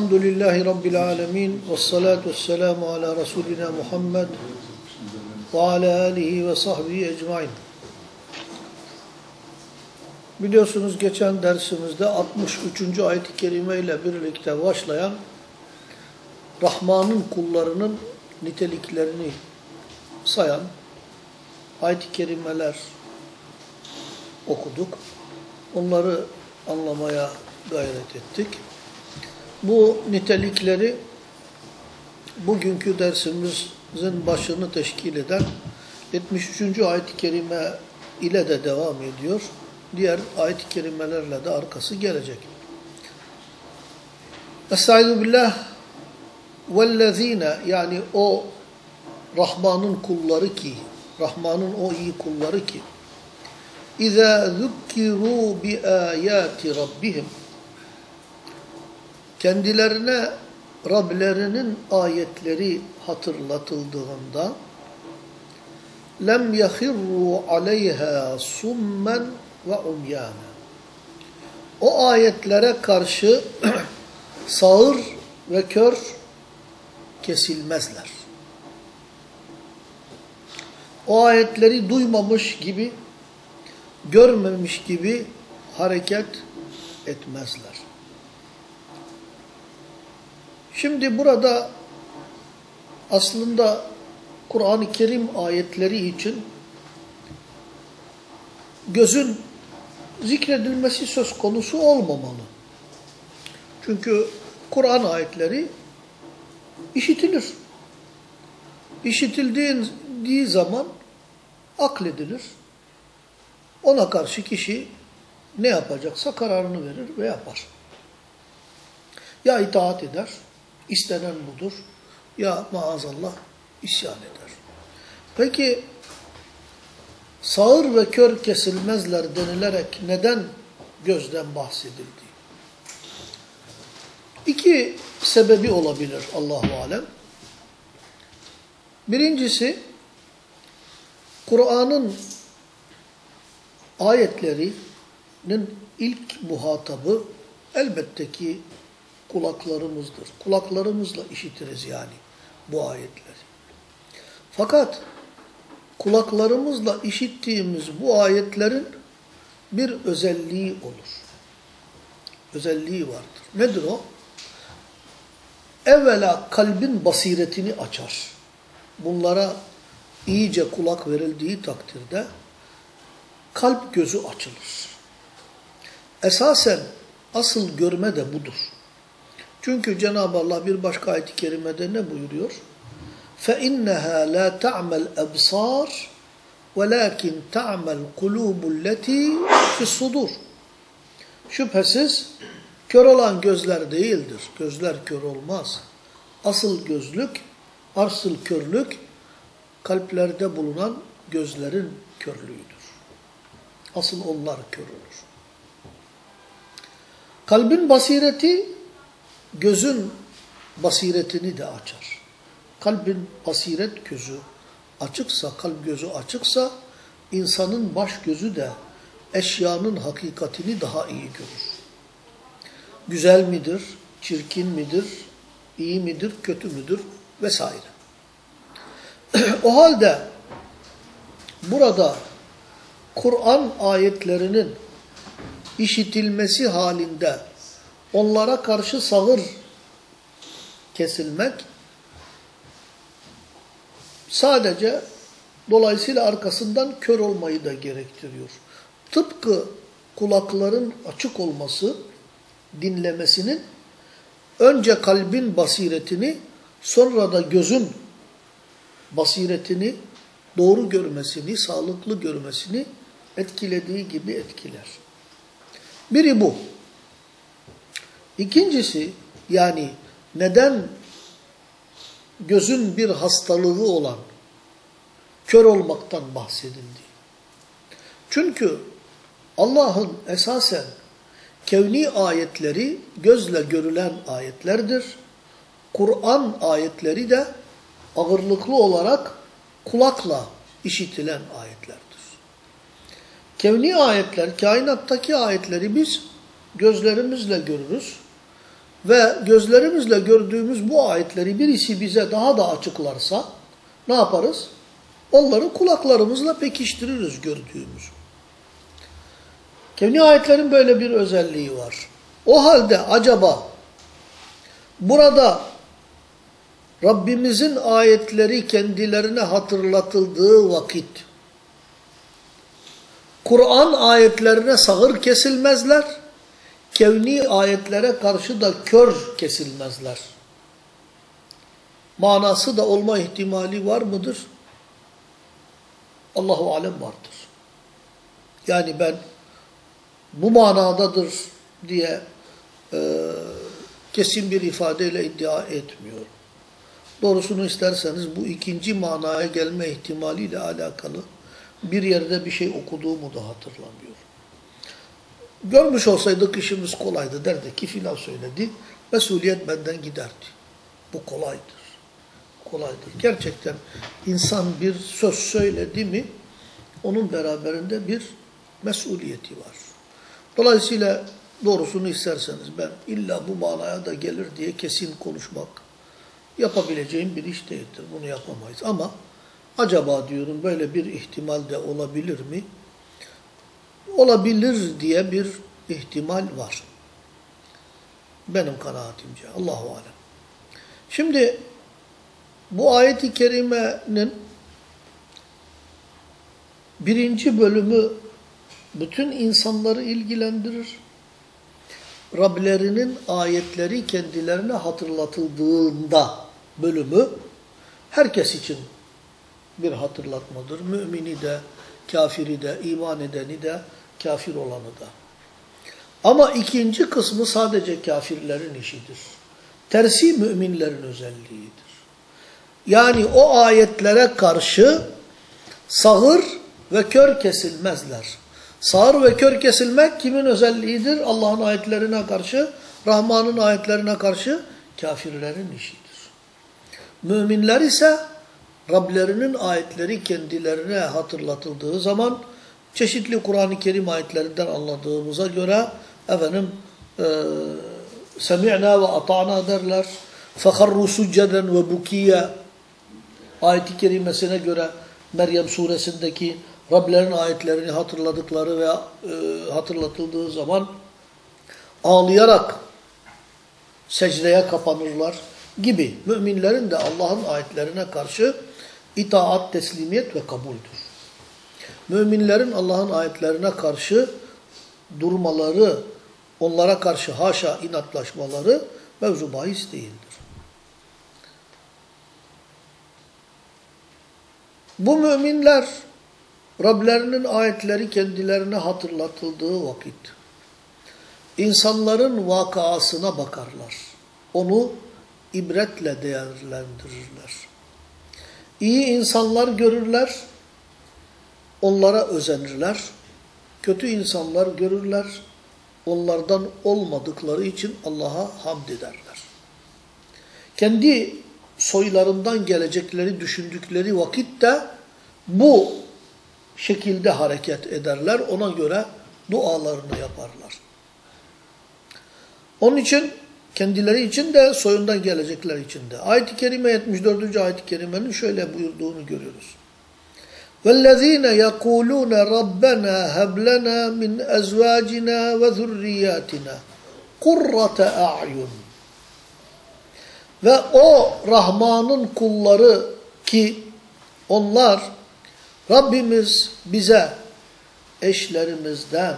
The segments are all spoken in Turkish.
Elhamdülillahi Rabbil alemin. Ve salatu ve selamu ala Resulina Muhammed ve ala alihi ve sahbihi ecmain. Biliyorsunuz geçen dersimizde 63. ayet-i kerime ile birlikte başlayan Rahman'ın kullarının niteliklerini sayan ayet-i kerimeler okuduk. Onları anlamaya gayret ettik. Bu nitelikleri bugünkü dersimizin başını teşkil eden 73. ayet-i kerime ile de devam ediyor. Diğer ayet-i kerimelerle de arkası gelecek. Estaizu billah vellezine yani o Rahman'ın kulları ki Rahman'ın o iyi kulları ki İza zukkiru bi ayati rabbihim kendilerine Rablerinin ayetleri hatırlatıldığında lem yahirru aleyha summen ve umyana o ayetlere karşı sağır ve kör kesilmezler. O ayetleri duymamış gibi, görmemiş gibi hareket etmezler. Şimdi burada aslında Kur'an-ı Kerim ayetleri için gözün zikredilmesi söz konusu olmamalı. Çünkü Kur'an ayetleri işitilir. İşitildiği zaman akledilir. Ona karşı kişi ne yapacaksa kararını verir ve yapar. Ya itaat eder, istenen budur, ya maazallah isyan eder. Peki sağır ve kör kesilmezler denilerek neden gözden bahsedildi? İki sebebi olabilir Allahu alem. Birincisi Kur'an'ın ayetlerinin ilk muhatabı elbette ki kulaklarımızdır. Kulaklarımızla işitiriz yani bu ayetleri. Fakat kulaklarımızla işittiğimiz bu ayetlerin bir özelliği olur. Özelliği vardır. Nedir o? Evvela kalbin basiretini açar. Bunlara iyice kulak verildiği takdirde kalp gözü açılır. Esasen asıl görme de budur. Çünkü Cenab-ı Allah bir başka ayet-i kerimede ne buyuruyor? فَاِنَّهَا لَا تَعْمَ الْاَبْصَارِ وَلَاكِنْ تَعْمَ الْقُلُوبُ الَّتِي فِي الصُّدُورِ Şüphesiz kör olan gözler değildir. Gözler kör olmaz. Asıl gözlük, asıl körlük kalplerde bulunan gözlerin körlüğüdür. Asıl onlar kör olur. Kalbin basireti gözün basiretini de açar. Kalbin basiret gözü açıksa, kalp gözü açıksa insanın baş gözü de eşyanın hakikatini daha iyi görür. Güzel midir, çirkin midir, iyi midir, kötü müdür vesaire. o halde burada Kur'an ayetlerinin işitilmesi halinde onlara karşı sağır kesilmek sadece dolayısıyla arkasından kör olmayı da gerektiriyor. Tıpkı kulakların açık olması dinlemesinin önce kalbin basiretini sonra da gözün basiretini doğru görmesini, sağlıklı görmesini etkilediği gibi etkiler. Biri bu. İkincisi yani neden gözün bir hastalığı olan kör olmaktan bahsedildi? Çünkü Allah'ın esasen kevni ayetleri gözle görülen ayetlerdir. Kur'an ayetleri de ağırlıklı olarak kulakla işitilen ayetlerdir. Kevni ayetler, kainattaki ayetleri biz gözlerimizle görürüz. ve gözlerimizle gördüğümüz bu ayetleri birisi bize daha da açıklarsa ne yaparız? Onları kulaklarımızla pekiştiririz gördüğümüz. Kevni ayetlerin böyle bir özelliği var. O halde acaba burada Rabbimizin ayetleri kendilerine hatırlatıldığı vakit Kur'an ayetlerine sağır kesilmezler, kevni ayetlere karşı da kör kesilmezler. Manası da olma ihtimali var mıdır? Allahu alem vardır. Yani ben bu manadadır diye e, kesin bir ifadeyle iddia etmiyorum. Doğrusunu isterseniz bu ikinci manaya gelme ihtimaliyle alakalı bir yerde bir şey okuduğumu da hatırlamıyorum. Görmüş olsaydık işimiz kolaydı derdi ki filan söyledi. Mesuliyet benden giderdi. Bu kolaydır. Kolaydır. Gerçekten insan bir söz söyledi mi onun beraberinde bir mesuliyeti var. Dolayısıyla doğrusunu isterseniz ben illa bu manaya da gelir diye kesin konuşmak yapabileceğim bir iş değildir. Bunu yapamayız. Ama acaba diyorum böyle bir ihtimal de olabilir mi? Olabilir diye bir ihtimal var. Benim kanaatimce. Allahu alem. Şimdi bu ayeti kerimenin birinci bölümü bütün insanları ilgilendirir. Rablerinin ayetleri kendilerine hatırlatıldığında bölümü herkes için bir hatırlatmadır. Mümini de, kafiri de, iman edeni de, kafir olanı da. Ama ikinci kısmı sadece kafirlerin işidir. Tersi müminlerin özelliğidir. Yani o ayetlere karşı sağır ve kör kesilmezler. Sağır ve kör kesilmek kimin özelliğidir? Allah'ın ayetlerine karşı, Rahman'ın ayetlerine karşı kafirlerin işidir. Müminler ise Rablerinin ayetleri kendilerine hatırlatıldığı zaman Çeşitli Kur'an-ı Kerim ayetlerinden anladığımıza göre efendim e, semi'na ve ata'na derler. Fekarru succeden ve bukiye ayeti kerimesine göre Meryem suresindeki Rablerin ayetlerini hatırladıkları veya e, hatırlatıldığı zaman ağlayarak secdeye kapanırlar gibi müminlerin de Allah'ın ayetlerine karşı itaat, teslimiyet ve kabuldür. Müminlerin Allah'ın ayetlerine karşı durmaları, onlara karşı haşa inatlaşmaları mevzu bahis değildir. Bu müminler Rablerinin ayetleri kendilerine hatırlatıldığı vakit insanların vakasına bakarlar. Onu ibretle değerlendirirler. İyi insanlar görürler, onlara özenirler. Kötü insanlar görürler, onlardan olmadıkları için Allah'a hamd ederler. Kendi soylarından gelecekleri düşündükleri vakitte bu şekilde hareket ederler. Ona göre dualarını yaparlar. Onun için kendileri için de soyundan gelecekler için de. Ayet-i Kerime 74. ayet-i kerimenin şöyle buyurduğunu görüyoruz. وَالَّذ۪ينَ يَقُولُونَ رَبَّنَا هَبْ لَنَا مِنْ أَزْوَاجِنَا وَذُرِّيَّاتِنَا قُرَّةَ أَعْيُنٍ Ve o Rahman'ın kulları ki onlar Rabbimiz bize eşlerimizden,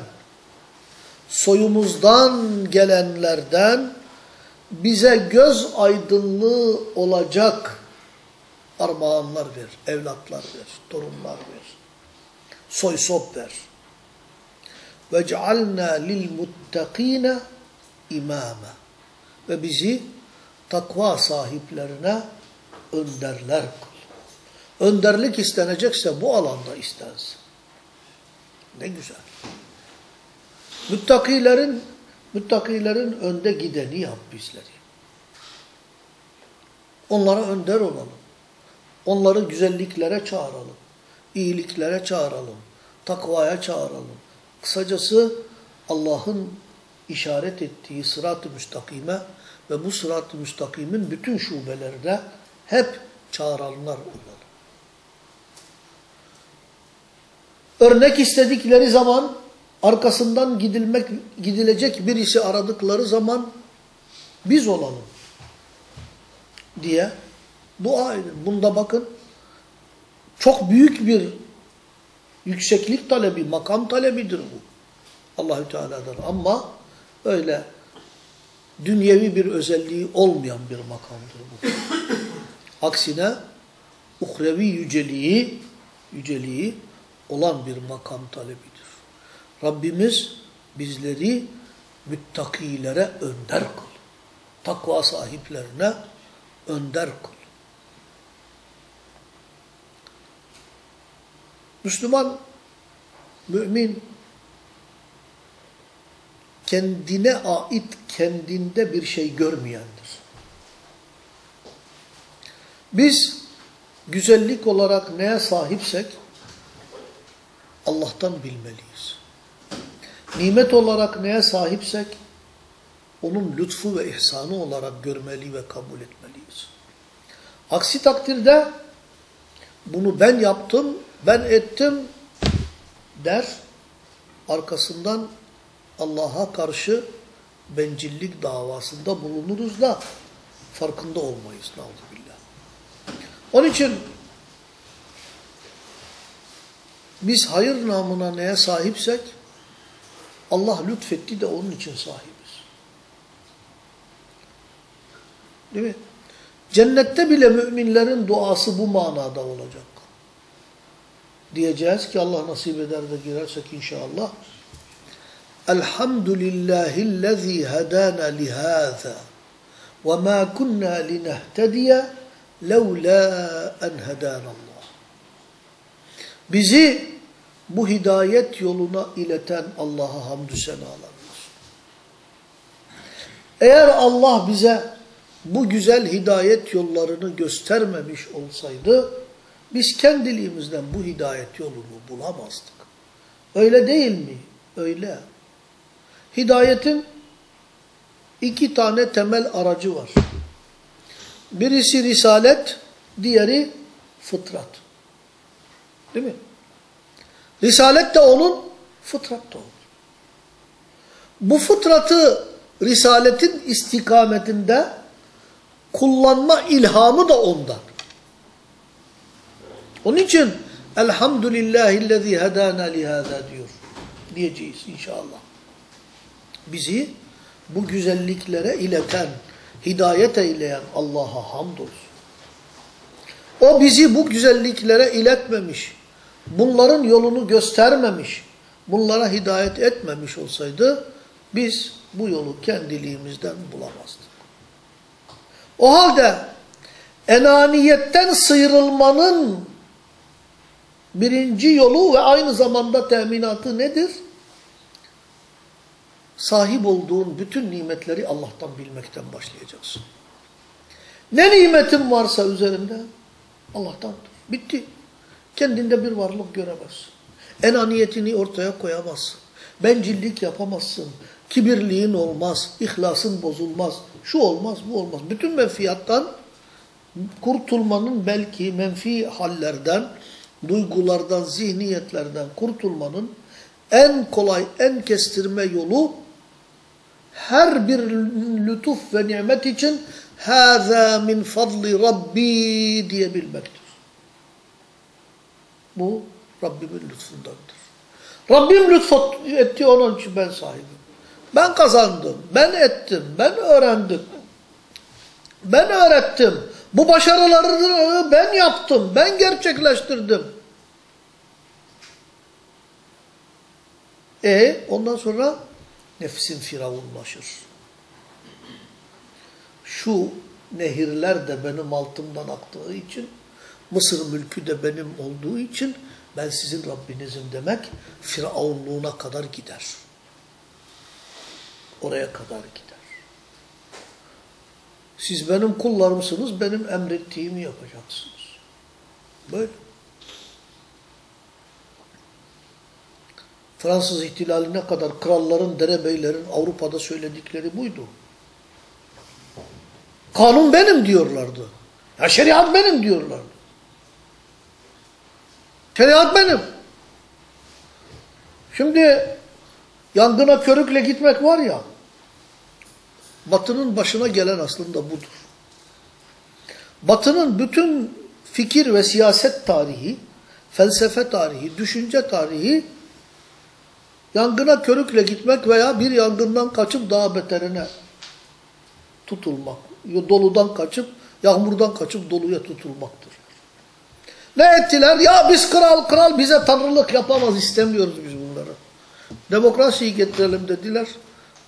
soyumuzdan gelenlerden bize göz aydınlığı olacak armağanlar ver, evlatlar ver, torunlar ver, soy sop ver. وَجْعَلْنَا لِلْمُتَّقِينَ imama Ve bizi takva sahiplerine önderler kıl. Önderlik istenecekse bu alanda istensin. Ne güzel. Müttakilerin Müttakilerin önde gideni yap bizleri. Onlara önder olalım. Onları güzelliklere çağıralım. iyiliklere çağıralım. Takvaya çağıralım. Kısacası Allah'ın işaret ettiği sırat-ı müstakime ve bu sırat-ı müstakimin bütün şubelerine hep çağıranlar olmalı. Örnek istedikleri zaman arkasından gidilmek gidilecek birisi aradıkları zaman biz olalım diye dua edin. Bunda bakın çok büyük bir yükseklik talebi, makam talebidir bu. Allahü Teala'dan ama öyle dünyevi bir özelliği olmayan bir makamdır bu. Aksine uhrevi yüceliği, yüceliği olan bir makam talebidir. Rabbimiz bizleri müttakilere önder kıl. Takva sahiplerine önder kıl. Müslüman, mümin, kendine ait kendinde bir şey görmeyendir. Biz güzellik olarak neye sahipsek Allah'tan bilmeliyiz. Nimet olarak neye sahipsek onun lütfu ve ihsanı olarak görmeli ve kabul etmeliyiz. Aksi takdirde bunu ben yaptım, ben ettim der, arkasından Allah'a karşı bencillik davasında bulunuruz da farkında olmayız. Nauzubillah. Onun için biz hayır namına neye sahipsek Allah lütfetti de onun için sahibiz. Değil mi? Cennette bile müminlerin duası bu manada olacak. Diyeceğiz ki Allah nasip eder de girersek inşallah. Elhamdülillahillezî hedâna lihâzâ ve mâ kunnâ linehtediye levlâ en hedânallâh. Bizi bu hidayet yoluna ileten Allah'a hamdü senalar. Eğer Allah bize bu güzel hidayet yollarını göstermemiş olsaydı, biz kendiliğimizden bu hidayet yolunu bulamazdık. Öyle değil mi? Öyle. Hidayetin iki tane temel aracı var. Birisi risalet, diğeri fıtrat. Değil mi? Risalet de onun, fıtrat da olur. Bu fıtratı risaletin istikametinde kullanma ilhamı da ondan. Onun için Elhamdülillahillezî hedâna lihâzâ diyor. Diyeceğiz inşallah. Bizi bu güzelliklere ileten, hidayet eyleyen Allah'a hamdolsun. O bizi bu güzelliklere iletmemiş, bunların yolunu göstermemiş, bunlara hidayet etmemiş olsaydı biz bu yolu kendiliğimizden bulamazdık. O halde enaniyetten sıyrılmanın birinci yolu ve aynı zamanda teminatı nedir? Sahip olduğun bütün nimetleri Allah'tan bilmekten başlayacaksın. Ne nimetin varsa üzerinde Allah'tandır. Bitti. Kendinde bir varlık göremezsin. Enaniyetini ortaya koyamazsın. Bencillik yapamazsın. Kibirliğin olmaz. ihlasın bozulmaz. Şu olmaz, bu olmaz. Bütün menfiyattan kurtulmanın belki menfi hallerden, duygulardan, zihniyetlerden kurtulmanın en kolay, en kestirme yolu her bir lütuf ve nimet için هَذَا min fadli Rabbi diyebilmektir. Bu Rabbimin lütfundandır. Rabbim lütfetti onun için ben sahibim. Ben kazandım, ben ettim, ben öğrendim. Ben öğrettim. Bu başarıları ben yaptım, ben gerçekleştirdim. E ondan sonra nefsin firavunlaşır. Şu nehirler de benim altımdan aktığı için, Mısır mülkü de benim olduğu için ben sizin Rabbinizim demek firavunluğuna kadar gider. Oraya kadar gider. Siz benim kullarımsınız, benim emrettiğimi yapacaksınız. Böyle. Fransız ihtilaline kadar kralların, derebeylerin Avrupa'da söyledikleri buydu. Kanun benim diyorlardı. Ya şeriat benim diyorlardı. Şeriat benim. Şimdi yangına körükle gitmek var ya, Batı'nın başına gelen aslında budur. Batı'nın bütün fikir ve siyaset tarihi, felsefe tarihi, düşünce tarihi yangına körükle gitmek veya bir yangından kaçıp daha beterine tutulmak. Doludan kaçıp, yağmurdan kaçıp doluya tutulmaktır. Ne ettiler? Ya biz kral kral bize tanrılık yapamaz istemiyoruz biz bunları. Demokrasiyi getirelim dediler.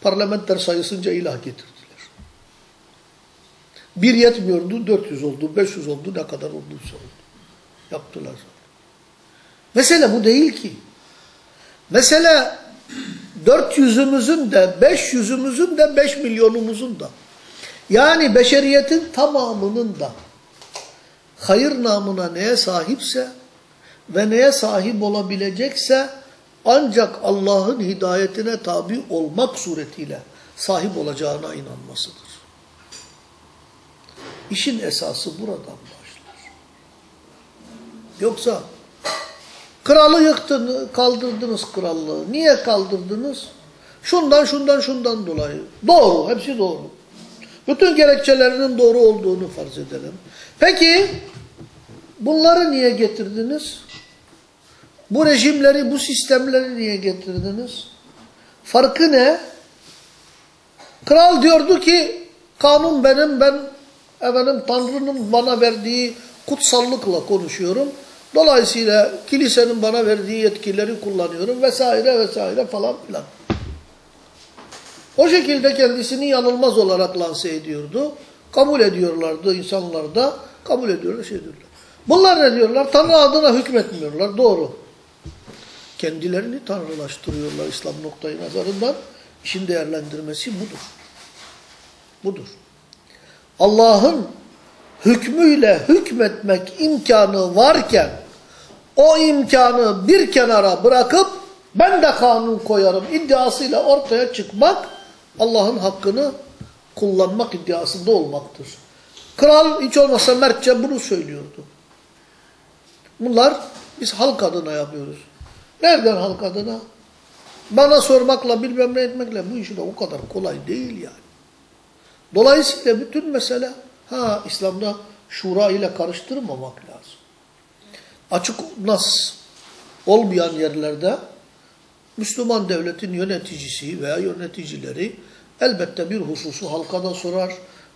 Parlamenter sayısınca ilah getirdiler. Bir yetmiyordu, 400 oldu, 500 oldu, ne kadar olduysa oldu. Yaptılar. Mesele bu değil ki. Mesele 400'ümüzün de, 500'ümüzün de, 5 milyonumuzun da. Yani beşeriyetin tamamının da hayır namına neye sahipse ve neye sahip olabilecekse ancak Allah'ın hidayetine tabi olmak suretiyle sahip olacağına inanmasıdır. İşin esası buradan başlar. Yoksa kralı yıktın, kaldırdınız krallığı. Niye kaldırdınız? Şundan, şundan, şundan dolayı. Doğru, hepsi doğru. Bütün gerekçelerinin doğru olduğunu farz edelim. Peki, bunları niye getirdiniz? Bu rejimleri, bu sistemleri niye getirdiniz? Farkı ne? Kral diyordu ki, kanun benim, ben efendim Tanrı'nın bana verdiği kutsallıkla konuşuyorum. Dolayısıyla kilisenin bana verdiği yetkileri kullanıyorum vesaire vesaire falan filan. O şekilde kendisini yanılmaz olarak lanse ediyordu. Kabul ediyorlardı insanlar da. Kabul ediyorlar, şey diyorlar. Bunlar ne diyorlar? Tanrı adına hükmetmiyorlar. Doğru. Kendilerini tanrılaştırıyorlar İslam noktayı nazarından. İşin değerlendirmesi budur. Budur. Allah'ın hükmüyle hükmetmek imkanı varken o imkanı bir kenara bırakıp ben de kanun koyarım iddiasıyla ortaya çıkmak Allah'ın hakkını kullanmak iddiasında olmaktır. Kral hiç olmazsa mertçe bunu söylüyordu. Bunlar biz halk adına yapıyoruz. Nereden halk adına? Bana sormakla bilmem ne etmekle bu işi de o kadar kolay değil yani. Dolayısıyla bütün mesele ha İslam'da şura ile karıştırmamak lazım. Açık nas olmayan yerlerde Müslüman devletin yöneticisi veya yöneticileri elbette bir hususu halka da sorar,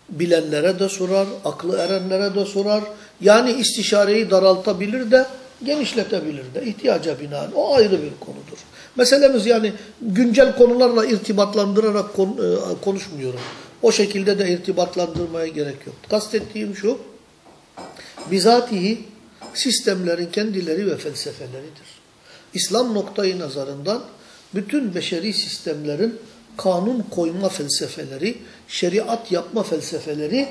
bilenlere de sorar, aklı erenlere de sorar. Yani istişareyi daraltabilir de genişletebilir de ihtiyaca binaen. O ayrı bir konudur. Meselemiz yani güncel konularla irtibatlandırarak e, konuşmuyorum. O şekilde de irtibatlandırmaya gerek yok. Kastettiğim şu, bizatihi sistemlerin kendileri ve felsefeleridir. İslam noktayı nazarından bütün beşeri sistemlerin kanun koyma felsefeleri, şeriat yapma felsefeleri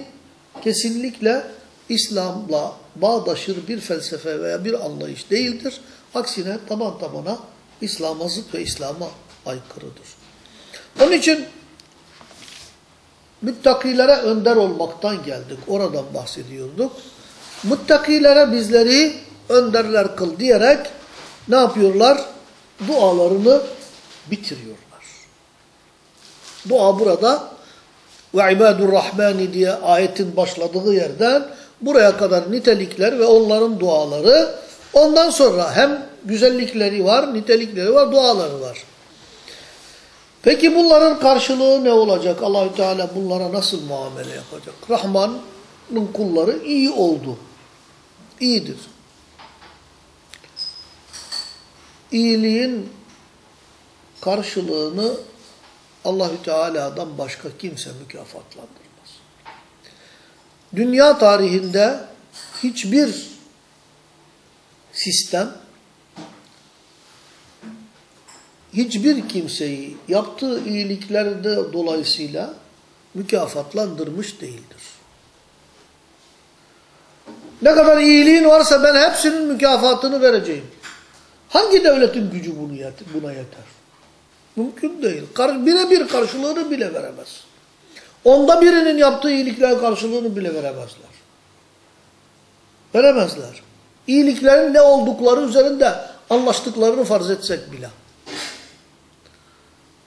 kesinlikle İslam'la bağdaşır bir felsefe veya bir anlayış değildir. Aksine taban tabana İslam'a zıt ve İslam'a aykırıdır. Onun için müttakilere önder olmaktan geldik. Oradan bahsediyorduk. Müttakilere bizleri önderler kıl diyerek ne yapıyorlar? Dualarını bitiriyorlar. Dua burada ve ibadur rahmani diye ayetin başladığı yerden buraya kadar nitelikler ve onların duaları ondan sonra hem güzellikleri var, nitelikleri var, duaları var. Peki bunların karşılığı ne olacak? Allahü Teala bunlara nasıl muamele yapacak? Rahman'ın kulları iyi oldu. İyidir. İyiliğin karşılığını Allahü Teala'dan başka kimse mükafatlandırmaz. Dünya tarihinde hiçbir sistem hiçbir kimseyi yaptığı iyiliklerde dolayısıyla mükafatlandırmış değildir. Ne kadar iyiliğin varsa ben hepsinin mükafatını vereceğim. Hangi devletin gücü bunu buna yeter? Mümkün değil. Birebir karşılığını bile veremez. Onda birinin yaptığı iyilikler karşılığını bile veremezler. Veremezler. İyiliklerin ne oldukları üzerinde anlaştıklarını farz etsek bile.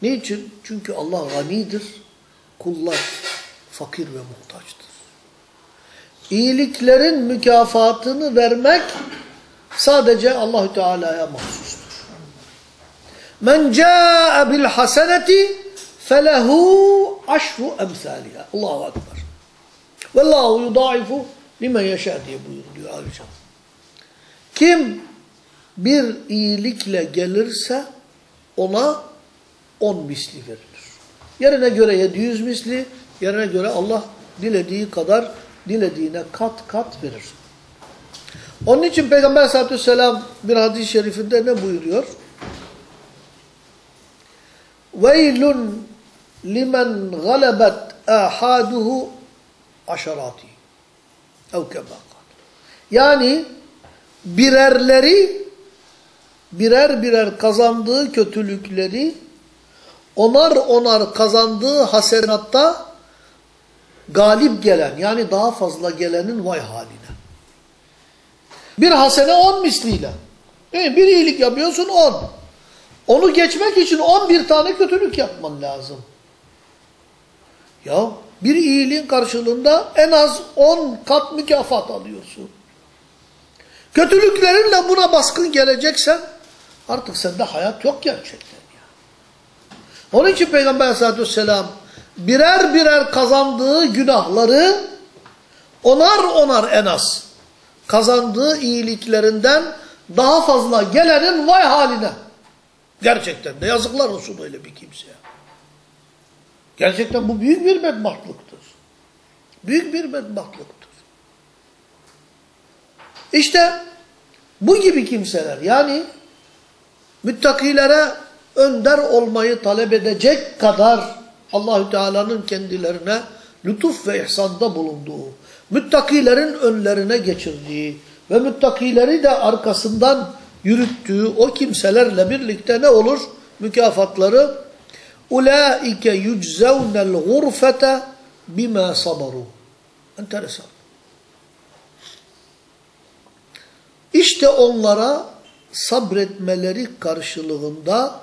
Niçin? Çünkü Allah ganidir, kullar fakir ve muhtaçtır. İyiliklerin mükafatını vermek sadece Allahü Teala'ya mahsustur. Men caa bil haseneti felehu aşru emsaliha. Allahu ekber. Vallahu yudaifu limen yeşâ diye buyuruluyor ayrıca. Kim bir iyilikle gelirse ona on misli verilir. Yerine göre 700 misli, yerine göre Allah dilediği kadar dilediğine kat kat verir. Onun için Peygamber sallallahu aleyhi ve sellem bir hadis-i şerifinde ne buyuruyor? Veylun limen galebet ahaduhu aşarati. Ev kema Yani birerleri birer birer kazandığı kötülükleri onar onar kazandığı hasenatta galip gelen yani daha fazla gelenin vay haline. Bir hasene on misliyle. Bir iyilik yapıyorsun on. Onu geçmek için on bir tane kötülük yapman lazım. Ya bir iyiliğin karşılığında en az on kat mükafat alıyorsun. Kötülüklerinle buna baskın geleceksen artık sende hayat yok gerçekten. Ya. Onun için Peygamber aleyhissalatü vesselam birer birer kazandığı günahları onar onar en az kazandığı iyiliklerinden daha fazla gelenin vay haline. Gerçekten de yazıklar olsun öyle bir kimseye. Gerçekten bu büyük bir bedbahtlıktır. Büyük bir bedbahtlıktır. İşte bu gibi kimseler yani müttakilere önder olmayı talep edecek kadar Allahü Teala'nın kendilerine lütuf ve ihsanda bulunduğu, müttakilerin önlerine geçirdiği ve müttakileri de arkasından yürüttüğü o kimselerle birlikte ne olur? Mükafatları ulaike yuczevnel gurfete bima sabaru. Enteresan. İşte onlara sabretmeleri karşılığında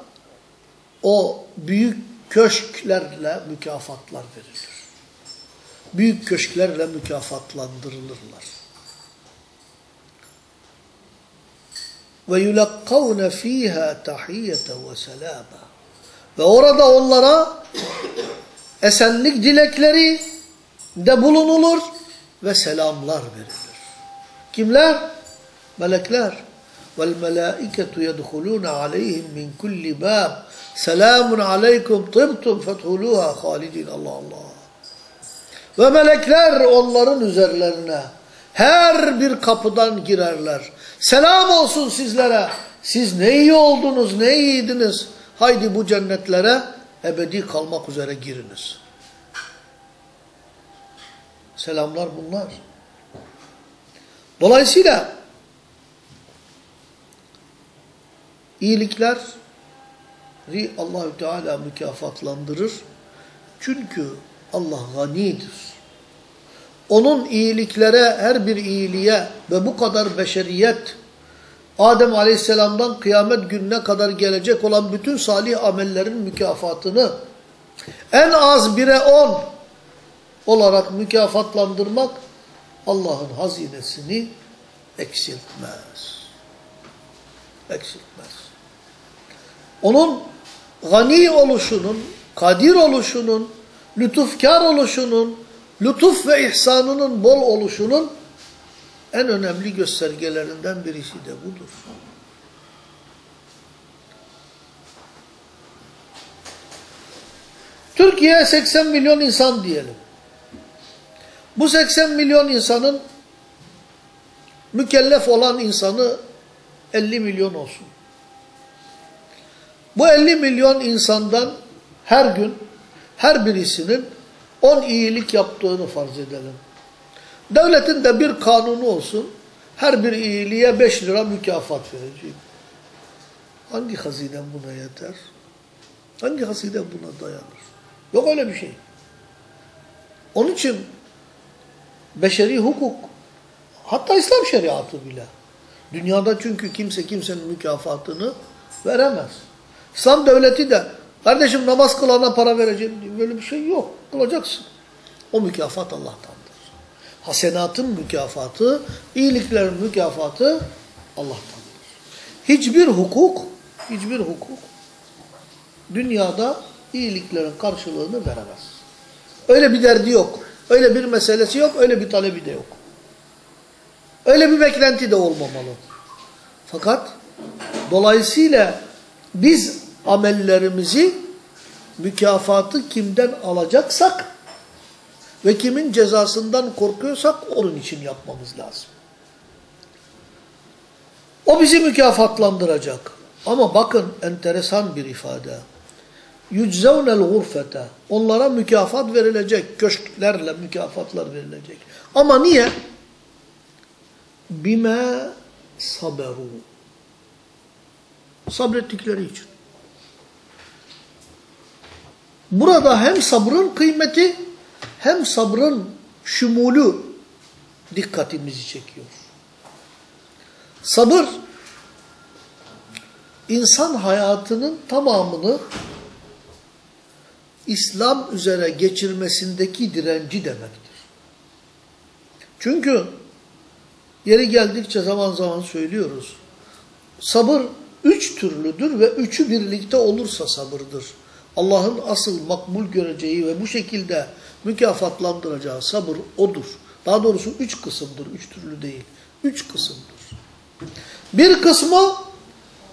o büyük köşklerle mükafatlar verilir. Büyük köşklerle mükafatlandırılırlar. Ve yulakkavne fiha tahiyyete ve selama. Ve orada onlara esenlik dilekleri de bulunulur ve selamlar verilir. Kimler? Melekler. Melaiketu yedhuluna aleyhim min kulli bab. Selamun aleykum tıbtum fethuluha halidin. Allah Allah. Ve melekler onların üzerlerine her bir kapıdan girerler. Selam olsun sizlere. Siz ne iyi oldunuz, ne iyiydiniz. Haydi bu cennetlere ebedi kalmak üzere giriniz. Selamlar bunlar. Dolayısıyla iyilikler Allahü Teala mükafatlandırır. Çünkü Allah ganidir. Onun iyiliklere, her bir iyiliğe ve bu kadar beşeriyet, Adem Aleyhisselam'dan kıyamet gününe kadar gelecek olan bütün salih amellerin mükafatını en az bire on olarak mükafatlandırmak Allah'ın hazinesini eksiltmez. Eksiltmez. Onun gani oluşunun, kadir oluşunun, lütufkar oluşunun, lütuf ve ihsanının bol oluşunun en önemli göstergelerinden birisi de budur. Türkiye 80 milyon insan diyelim. Bu 80 milyon insanın mükellef olan insanı 50 milyon olsun. Bu 50 milyon insandan her gün her birisinin 10 iyilik yaptığını farz edelim. Devletin de bir kanunu olsun. Her bir iyiliğe 5 lira mükafat verecek. Hangi hazine buna yeter? Hangi hazine buna dayanır? Yok öyle bir şey. Onun için beşeri hukuk, hatta İslam şeriatı bile. Dünyada çünkü kimse kimsenin mükafatını veremez. İslam devleti de kardeşim namaz kılana para vereceğim diye böyle bir şey yok. Kılacaksın. O mükafat Allah'tandır. Hasenatın mükafatı, iyiliklerin mükafatı Allah'tandır. Hiçbir hukuk, hiçbir hukuk dünyada iyiliklerin karşılığını veremez. Öyle bir derdi yok. Öyle bir meselesi yok. Öyle bir talebi de yok. Öyle bir beklenti de olmamalı. Fakat dolayısıyla biz amellerimizi mükafatı kimden alacaksak ve kimin cezasından korkuyorsak onun için yapmamız lazım. O bizi mükafatlandıracak. Ama bakın enteresan bir ifade. Yüczevnel gurfete. Onlara mükafat verilecek. Köşklerle mükafatlar verilecek. Ama niye? Bime saberu. Sabrettikleri için. Burada hem sabrın kıymeti hem sabrın şumulu dikkatimizi çekiyor. Sabır insan hayatının tamamını İslam üzere geçirmesindeki direnci demektir. Çünkü yeri geldikçe zaman zaman söylüyoruz. Sabır üç türlüdür ve üçü birlikte olursa sabırdır. Allah'ın asıl makbul göreceği ve bu şekilde mükafatlandıracağı sabır odur. Daha doğrusu üç kısımdır, üç türlü değil. Üç kısımdır. Bir kısmı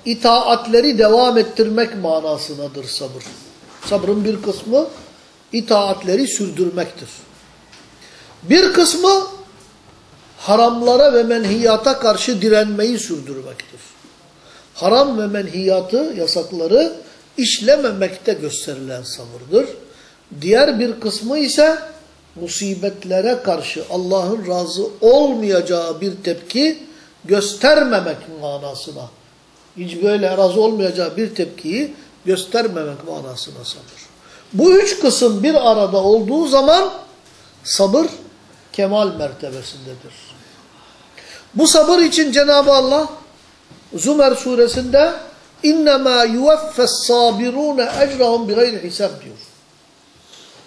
itaatleri devam ettirmek manasınadır sabır. Sabrın bir kısmı itaatleri sürdürmektir. Bir kısmı haramlara ve menhiyata karşı direnmeyi sürdürmektir. Haram ve menhiyatı, yasakları işlememekte gösterilen sabırdır. Diğer bir kısmı ise musibetlere karşı Allah'ın razı olmayacağı bir tepki göstermemek manasına. Hiç böyle razı olmayacağı bir tepkiyi göstermemek manasına sabır. Bu üç kısım bir arada olduğu zaman sabır kemal mertebesindedir. Bu sabır için Cenab-ı Allah Zümer suresinde اِنَّمَا يُوَفَّ الصَّابِرُونَ اَجْرَهُمْ بِغَيْرِ hisab diyor.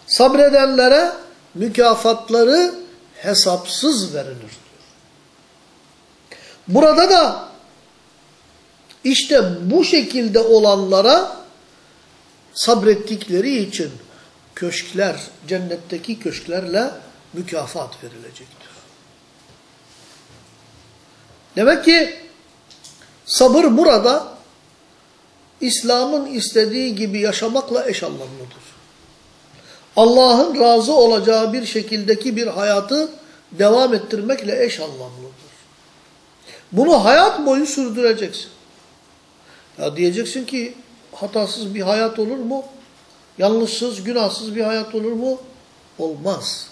Sabredenlere mükafatları hesapsız verilir diyor. Burada da işte bu şekilde olanlara sabrettikleri için köşkler, cennetteki köşklerle mükafat verilecektir. Demek ki sabır burada İslam'ın istediği gibi yaşamakla eş anlamlıdır. Allah'ın razı olacağı bir şekildeki bir hayatı devam ettirmekle eş anlamlıdır. Bunu hayat boyu sürdüreceksin. Ya diyeceksin ki hatasız bir hayat olur mu? Yanlışsız, günahsız bir hayat olur mu? Olmaz.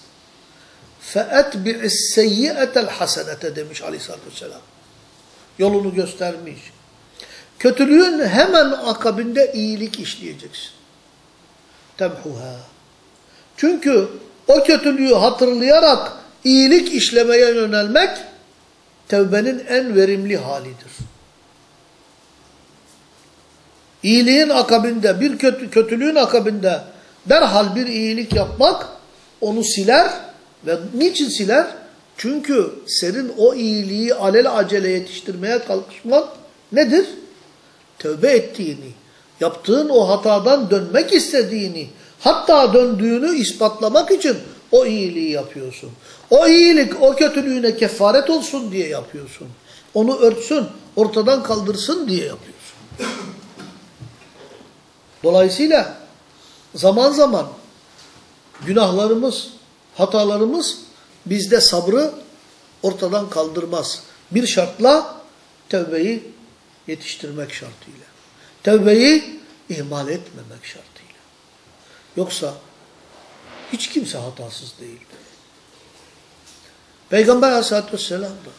فَاَتْبِعِ السَّيِّئَةَ الْحَسَنَةَ demiş aleyhissalatü vesselam. Yolunu göstermiş. Kötülüğün hemen akabinde iyilik işleyeceksin. Temhuha. çünkü o kötülüğü hatırlayarak iyilik işlemeye yönelmek tevbenin en verimli halidir. İyiliğin akabinde, bir kötü, kötülüğün akabinde derhal bir iyilik yapmak onu siler ve niçin siler? Çünkü senin o iyiliği alel acele yetiştirmeye kalkışman nedir? Tövbe ettiğini, yaptığın o hatadan dönmek istediğini, hatta döndüğünü ispatlamak için o iyiliği yapıyorsun. O iyilik o kötülüğüne kefaret olsun diye yapıyorsun. Onu örtsün, ortadan kaldırsın diye yapıyorsun. Dolayısıyla zaman zaman günahlarımız, hatalarımız bizde sabrı ortadan kaldırmaz. Bir şartla tevbeyi yetiştirmek şartıyla. Tevbeyi ihmal etmemek şartıyla. Yoksa hiç kimse hatasız değildir. Peygamber aleyhissalatü vesselam da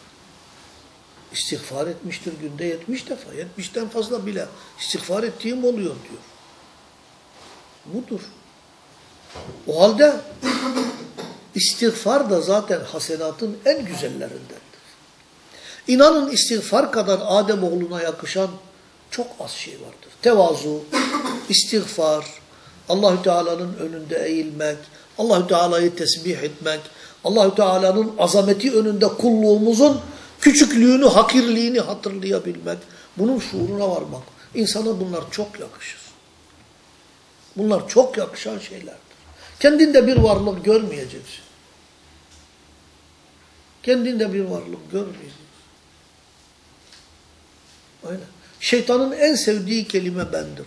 istiğfar etmiştir günde 70 defa. 70'ten fazla bile istiğfar ettiğim oluyor diyor. Budur. O halde İstiğfar da zaten hasenatın en güzellerindendir. İnanın istiğfar kadar Adem oğluna yakışan çok az şey vardır. Tevazu, istiğfar, Allahü Teala'nın önünde eğilmek, Allahü Teala'yı tesbih etmek, Allahü Teala'nın azameti önünde kulluğumuzun küçüklüğünü, hakirliğini hatırlayabilmek, bunun şuuruna varmak. İnsana bunlar çok yakışır. Bunlar çok yakışan şeylerdir. Kendinde bir varlık görmeyeceksin. Kendinde bir varlık görmeyeceksin. Aynen. Şeytanın en sevdiği kelime bendir.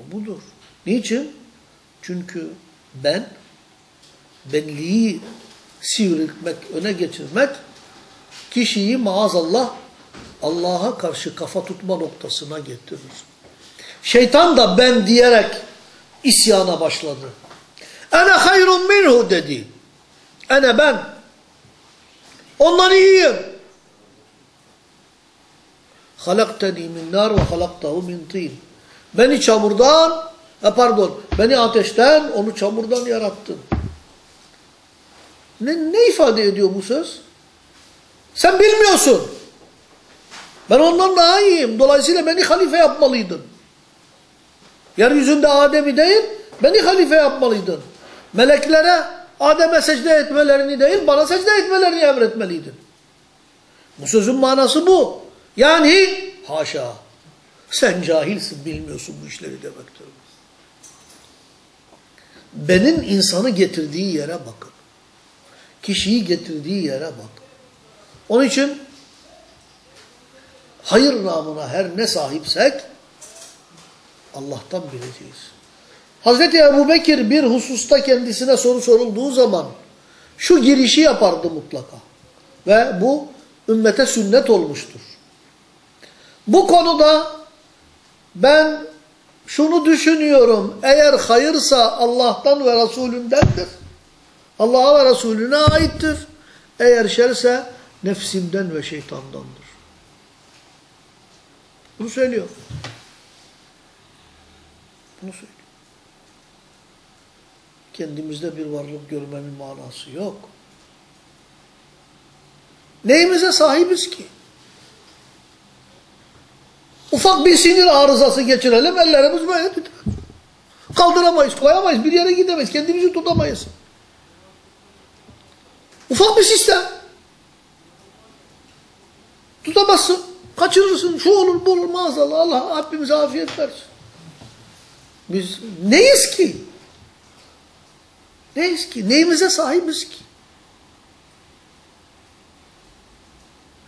Bu budur. Niçin? Çünkü ben, benliği sivriltmek, öne geçirmek, kişiyi maazallah Allah'a karşı kafa tutma noktasına getirir. Şeytan da ben diyerek isyana başladı. Ene hayrun minhu dedi. Ene ben. Ondan iyiyim. Halakteni min nar ve halaktahu min tin. Beni çamurdan, e pardon, beni ateşten, onu çamurdan yarattın. Ne, ne ifade ediyor bu söz? Sen bilmiyorsun. Ben ondan daha iyiyim. Dolayısıyla beni halife yapmalıydın. Yeryüzünde Adem'i değil, beni halife yapmalıydın. Meleklere Adem'e secde etmelerini değil, bana secde etmelerini emretmeliydin. Bu sözün manası bu. Yani haşa. Sen cahilsin, bilmiyorsun bu işleri demektir. Benin insanı getirdiği yere bakın. Kişiyi getirdiği yere bakın. Onun için hayır namına her ne sahipsek Allah'tan bileceğiz. Hazreti Ebu Bekir bir hususta kendisine soru sorulduğu zaman şu girişi yapardı mutlaka. Ve bu ümmete sünnet olmuştur. Bu konuda ben şunu düşünüyorum. Eğer hayırsa Allah'tan ve Resulündendir. Allah'a ve Resulüne aittir. Eğer şerse nefsimden ve şeytandandır. Bunu söylüyor. Bunu söylüyor. Kendimizde bir varlık görmenin manası yok. Neyimize sahibiz ki? Ufak bir sinir arızası geçirelim, ellerimiz böyle titrer. Kaldıramayız, koyamayız, bir yere gidemeyiz, kendimizi tutamayız. Ufak bir sistem. Tutamazsın, kaçırırsın, şu olur, bu olur, maazallah, Allah hepimize afiyet versin. Biz neyiz ki? Neyiz ki? Neyimize sahibiz ki?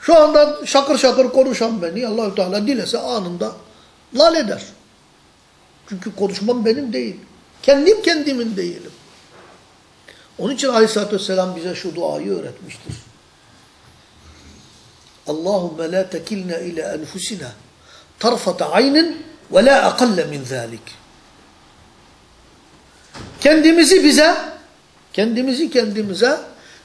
Şu anda şakır şakır konuşan beni Allahü Teala dilese anında lal eder. Çünkü konuşmam benim değil. Kendim kendimin değilim. Onun için Aleyhisselatü Vesselam bize şu duayı öğretmiştir. Allahümme la tekilne ile enfusina tarfata aynin ve la akalle min zalik. Kendimizi bize, kendimizi kendimize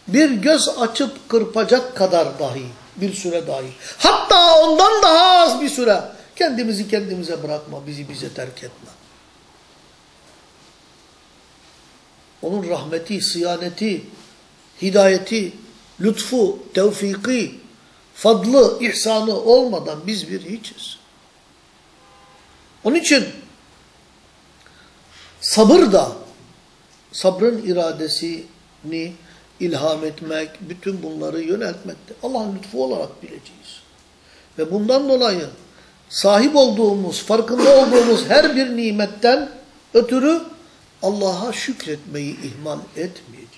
bir göz açıp kırpacak kadar dahi, bir süre dahi. Hatta ondan daha az bir süre. Kendimizi kendimize bırakma, bizi bize terk etme. Onun rahmeti, sıyaneti, hidayeti, lütfu, tevfiki, fadlı, ihsanı olmadan biz bir hiçiz. Onun için sabır da, sabrın iradesini ilham etmek, bütün bunları yöneltmekte Allah'ın lütfu olarak bileceğiz. Ve bundan dolayı sahip olduğumuz, farkında olduğumuz her bir nimetten ötürü Allah'a şükretmeyi ihmal etmeyeceğiz.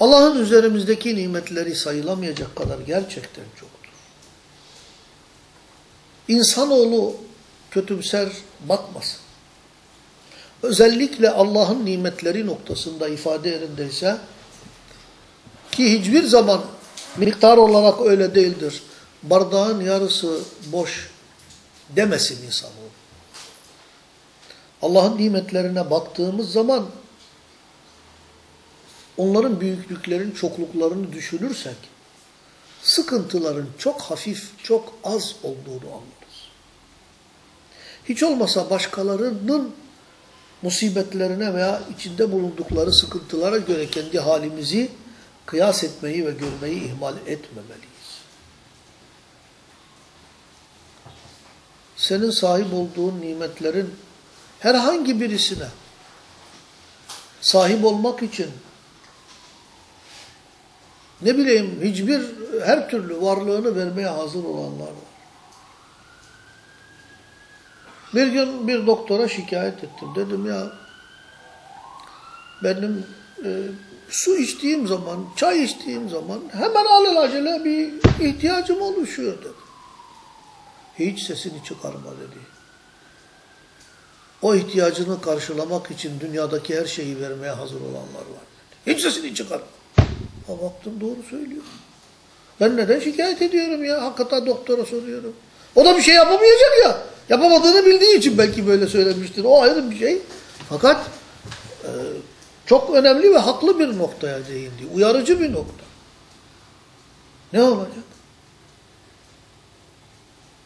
Allah'ın üzerimizdeki nimetleri sayılamayacak kadar gerçekten çoktur. İnsanoğlu kötümser bakmasın. Özellikle Allah'ın nimetleri noktasında ifade yerindeyse ki hiçbir zaman miktar olarak öyle değildir. Bardağın yarısı boş demesin insanoğlu. Allah'ın nimetlerine baktığımız zaman onların büyüklüklerin çokluklarını düşünürsek sıkıntıların çok hafif, çok az olduğunu anlarız. Hiç olmasa başkalarının musibetlerine veya içinde bulundukları sıkıntılara göre kendi halimizi kıyas etmeyi ve görmeyi ihmal etmemeliyiz. Senin sahip olduğun nimetlerin herhangi birisine sahip olmak için ne bileyim hiçbir her türlü varlığını vermeye hazır olanlar var. Bir gün bir doktora şikayet ettim. Dedim ya benim e, su içtiğim zaman, çay içtiğim zaman hemen alelacele bir ihtiyacım oluşuyor dedi. Hiç sesini çıkarma dedi. O ihtiyacını karşılamak için dünyadaki her şeyi vermeye hazır olanlar var dedi. Hiç sesini çıkarma. Ha baktım doğru söylüyor. Ben neden şikayet ediyorum ya? Hakikaten doktora soruyorum. O da bir şey yapamayacak ya. Yapamadığını bildiği için belki böyle söylemiştir. O ayrı bir şey. Fakat e, çok önemli ve haklı bir noktaya değindi. Uyarıcı bir nokta. Ne olacak?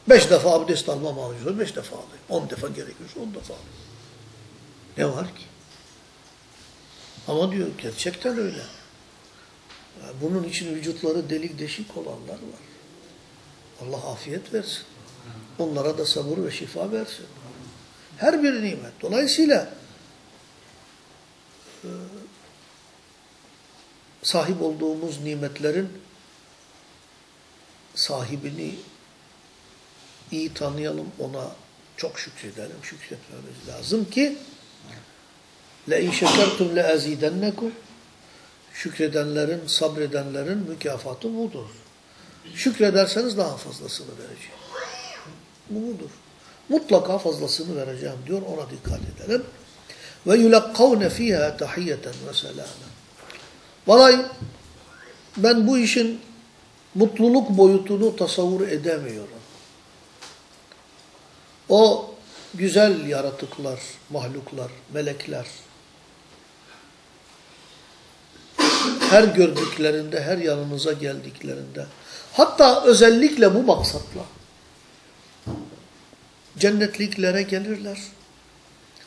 Beş defa abdest almam alıyor. Beş defa alayım. On defa gerekiyorsa on defa alayım. Ne var ki? Ama diyor gerçekten öyle. Bunun için vücutları delik deşik olanlar var. Allah afiyet versin. Onlara da sabır ve şifa versin. Her bir nimet. Dolayısıyla e, sahip olduğumuz nimetlerin sahibini iyi tanıyalım, ona çok şükredelim, şükretmemiz lazım ki لَاِنْ شَكَرْتُمْ لَاَزِيدَنَّكُمْ Şükredenlerin, sabredenlerin mükafatı budur. Şükrederseniz daha fazlasını vereceğim. Bu budur. Mutlaka fazlasını vereceğim diyor. Ona dikkat edelim. Ve yulakkavne fiha tahiyyeten ve selamen. Vallahi ben bu işin mutluluk boyutunu tasavvur edemiyorum. O güzel yaratıklar, mahluklar, melekler her gördüklerinde, her yanınıza geldiklerinde hatta özellikle bu maksatla cennetliklere gelirler,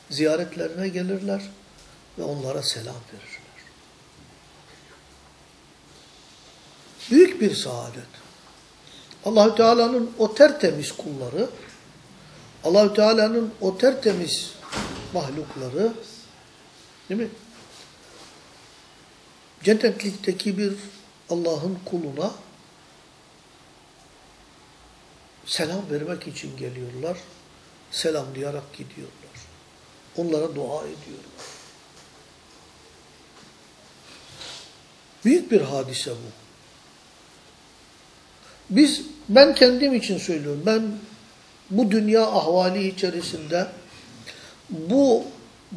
ziyaretlerine gelirler ve onlara selam verirler. Büyük bir saadet. Allahü Teala'nın o tertemiz kulları, Allahü Teala'nın o tertemiz mahlukları, değil mi? Cennetlikteki bir Allah'ın kuluna selam vermek için geliyorlar. Selamlayarak gidiyorlar. Onlara dua ediyorlar. Büyük bir hadise bu. Biz, ben kendim için söylüyorum. Ben bu dünya ahvali içerisinde bu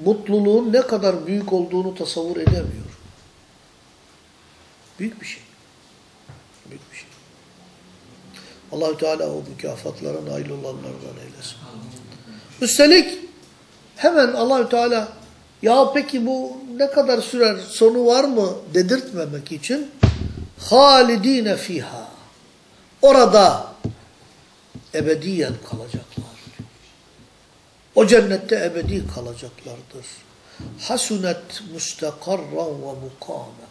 mutluluğun ne kadar büyük olduğunu tasavvur edemiyorum. Büyük bir şey. Büyük bir şey. Allahü Teala o mükafatlara nail olanlardan eylesin. Üstelik hemen Allahü Teala ya peki bu ne kadar sürer sonu var mı dedirtmemek için halidine fiha orada ebediyen kalacaklar. O cennette ebedi kalacaklardır. Hasunet mustakarra ve mukame.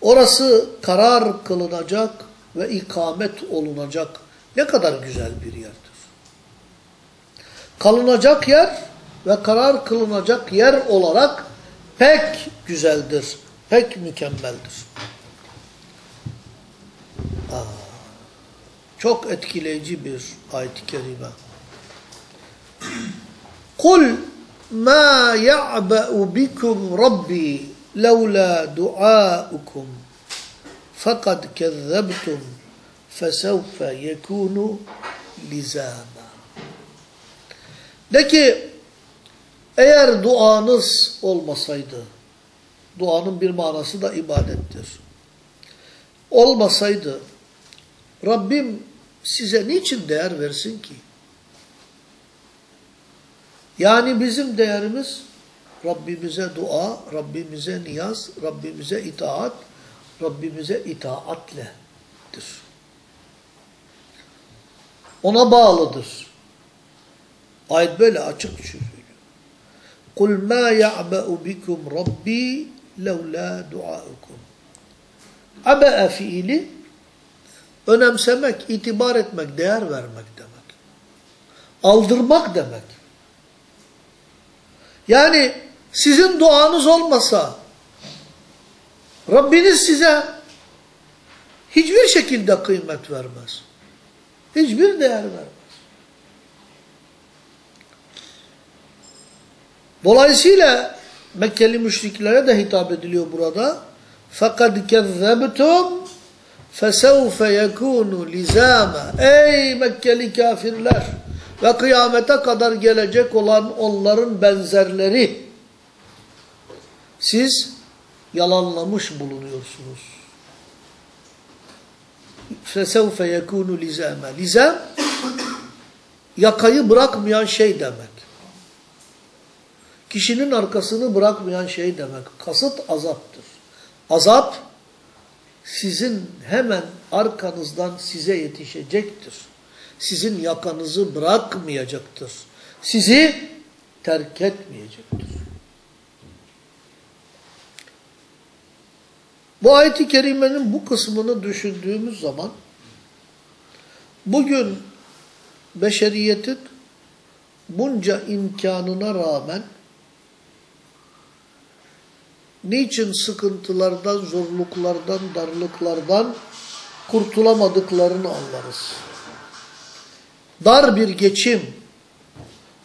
Orası karar kılınacak ve ikamet olunacak ne kadar güzel bir yerdir. Kalınacak yer ve karar kılınacak yer olarak pek güzeldir, pek mükemmeldir. Aa, çok etkileyici bir ayet-i kerime. Kul ma ya'ba'u bikum rabbi levla duaukum fakat kezzebtum fesevfe yekunu lizama. De ki eğer duanız olmasaydı, duanın bir manası da ibadettir. Olmasaydı Rabbim size niçin değer versin ki? Yani bizim değerimiz Rabbimize dua, Rabbimize niyaz, Rabbimize itaat, Rabbimize itaatledir. Ona bağlıdır. Ayet böyle açık bir şey söylüyor. قُلْ مَا يَعْبَأُ بِكُمْ رَبِّي لَوْلَا دُعَاءُكُمْ Abe'e fiili önemsemek, itibar etmek, değer vermek demek. Aldırmak demek. Yani sizin duanız olmasa Rabbiniz size hiçbir şekilde kıymet vermez. Hiçbir değer vermez. Dolayısıyla Mekkeli müşriklere de hitap ediliyor burada. فَقَدْ كَذَّبْتُمْ فَسَوْفَ يَكُونُ لِزَامًا Ey Mekkeli kafirler ve kıyamete kadar gelecek olan onların benzerleri siz yalanlamış bulunuyorsunuz. فَسَوْفَ يَكُونُ لِزَامًا Lizam yakayı bırakmayan şey demek. Kişinin arkasını bırakmayan şey demek. Kasıt azaptır. Azap sizin hemen arkanızdan size yetişecektir. Sizin yakanızı bırakmayacaktır. Sizi terk etmeyecektir. Bu ayet-i kerimenin bu kısmını düşündüğümüz zaman bugün beşeriyetin bunca imkanına rağmen niçin sıkıntılardan, zorluklardan, darlıklardan kurtulamadıklarını anlarız. Dar bir geçim,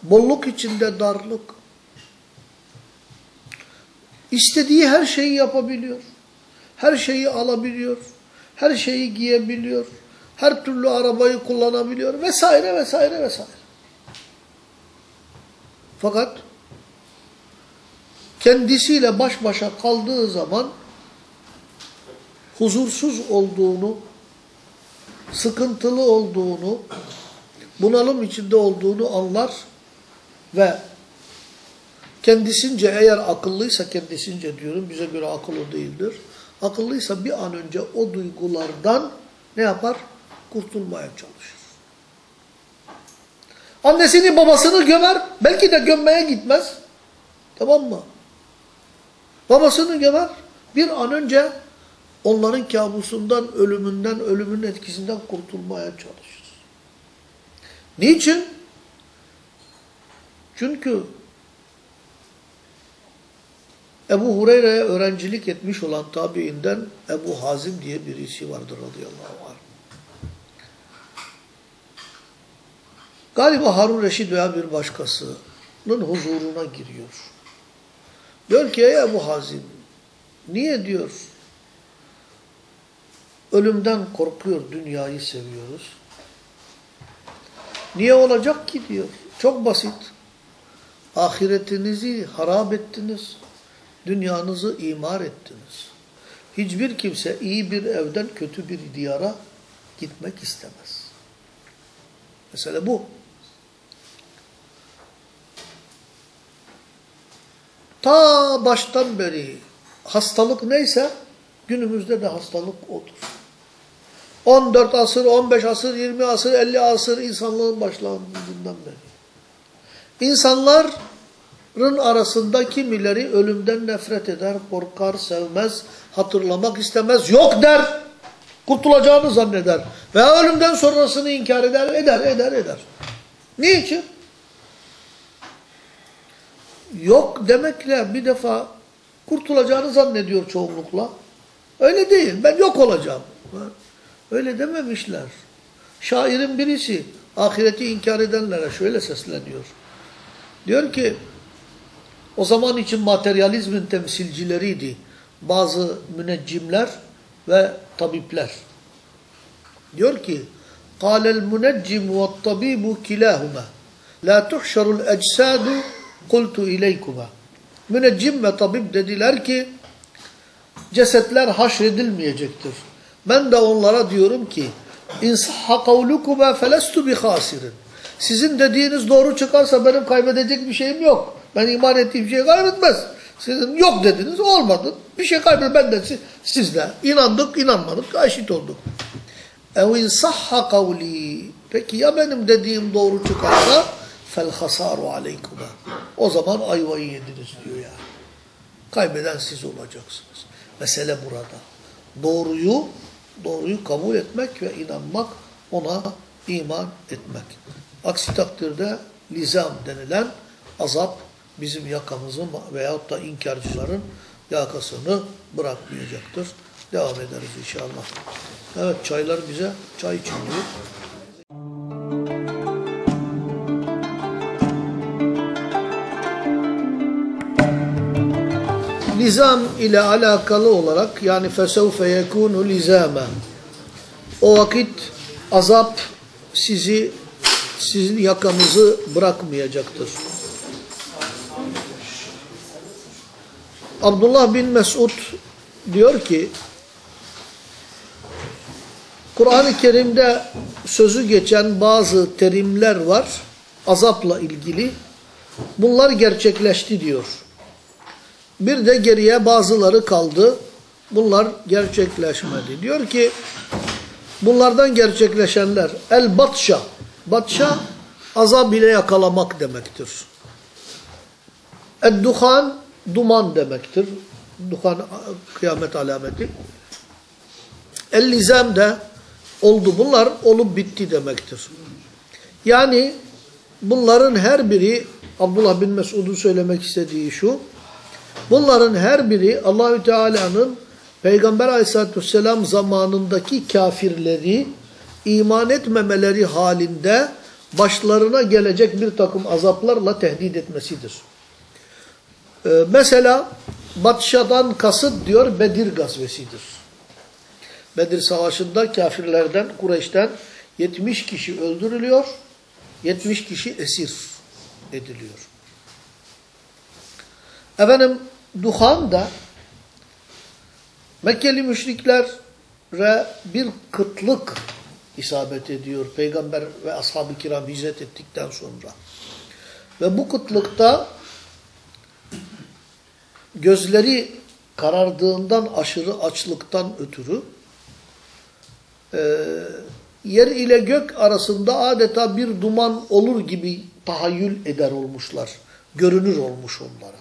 bolluk içinde darlık. İstediği her şeyi yapabiliyor. Her şeyi alabiliyor. Her şeyi giyebiliyor. Her türlü arabayı kullanabiliyor vesaire vesaire vesaire. Fakat kendisiyle baş başa kaldığı zaman huzursuz olduğunu, sıkıntılı olduğunu, bunalım içinde olduğunu anlar ve kendisince eğer akıllıysa kendisince diyorum bize göre akıllı değildir. Akıllıysa bir an önce o duygulardan ne yapar? Kurtulmaya çalışır. Annesini babasını gömer. Belki de gömmeye gitmez. Tamam mı? Babasını gömer. Bir an önce onların kabusundan, ölümünden, ölümün etkisinden kurtulmaya çalışır. Niçin? Çünkü Ebu Hureyre'ye öğrencilik etmiş olan tabiinden Ebu Hazim diye birisi vardır radıyallahu anh. Galiba Harun Reşid veya bir başkasının huzuruna giriyor. Diyor ki ey Ebu Hazim niye diyor ölümden korkuyor dünyayı seviyoruz. Niye olacak ki diyor. Çok basit. Ahiretinizi harap ettiniz. Dünyanızı imar ettiniz. Hiçbir kimse iyi bir evden kötü bir diyara gitmek istemez. Mesela bu. Ta baştan beri hastalık neyse günümüzde de hastalık odur. 14 asır, 15 asır, 20 asır, 50 asır insanlığın başlangıcından beri. İnsanların arasında kimileri ölümden nefret eder, korkar, sevmez, hatırlamak istemez, yok der, kurtulacağını zanneder. Veya ölümden sonrasını inkar eder, eder, eder, eder. Niçin? Yok demekle bir defa kurtulacağını zannediyor çoğunlukla. Öyle değil, ben yok olacağım. Öyle dememişler. Şairin birisi ahireti inkar edenlere şöyle sesleniyor. Diyor ki o zaman için materyalizmin temsilcileriydi bazı müneccimler ve tabipler. Diyor ki قال المنجم والطبيب كلاهما لا تحشر الأجساد kultu ileykuma. Müneccim ve tabip dediler ki cesetler haşredilmeyecektir. Ben de onlara diyorum ki insaha kavlukuma felestu bi hasirin. Sizin dediğiniz doğru çıkarsa benim kaybedecek bir şeyim yok. Ben iman ettiğim şey kaybetmez. Sizin yok dediniz olmadı. Bir şey kaybetmez. Ben de sizle inandık inanmadık eşit olduk. Ev insahha kavli. Peki ya benim dediğim doğru çıkarsa fel hasaru aleykuma. O zaman ayvayı yediniz diyor yani. Kaybeden siz olacaksınız. Mesele burada. Doğruyu, doğruyu kabul etmek ve inanmak, ona iman etmek. Aksi takdirde lizam denilen azap bizim yakamızın veyahut da inkarcıların yakasını bırakmayacaktır. Devam ederiz inşallah. Evet çaylar bize çay için Lizam ile alakalı olarak yani fesevfe yekunu lizama. O vakit azap sizi sizin yakamızı bırakmayacaktır. Abdullah bin Mesud diyor ki Kur'an-ı Kerim'de sözü geçen bazı terimler var azapla ilgili. Bunlar gerçekleşti diyor. Bir de geriye bazıları kaldı. Bunlar gerçekleşmedi. Diyor ki bunlardan gerçekleşenler el batşa. Batşa azab ile yakalamak demektir. Ed-duhan duman demektir. Duhan kıyamet alameti. El-lizam de oldu. Bunlar olup bitti demektir. Yani bunların her biri Abdullah bin Mesud'un söylemek istediği şu. Bunların her biri Allahü Teala'nın Peygamber Aleyhisselatü Vesselam zamanındaki kafirleri iman etmemeleri halinde başlarına gelecek bir takım azaplarla tehdit etmesidir. Ee, mesela Batşa'dan kasıt diyor Bedir gazvesidir. Bedir Savaşı'nda kafirlerden, Kureyş'ten 70 kişi öldürülüyor, 70 kişi esir ediliyor. Efendim Duhan da Mekkeli müşriklere bir kıtlık isabet ediyor Peygamber ve ashab-ı kiram hicret ettikten sonra. Ve bu kıtlıkta gözleri karardığından aşırı açlıktan ötürü e, yer ile gök arasında adeta bir duman olur gibi tahayyül eder olmuşlar. Görünür olmuş onlara.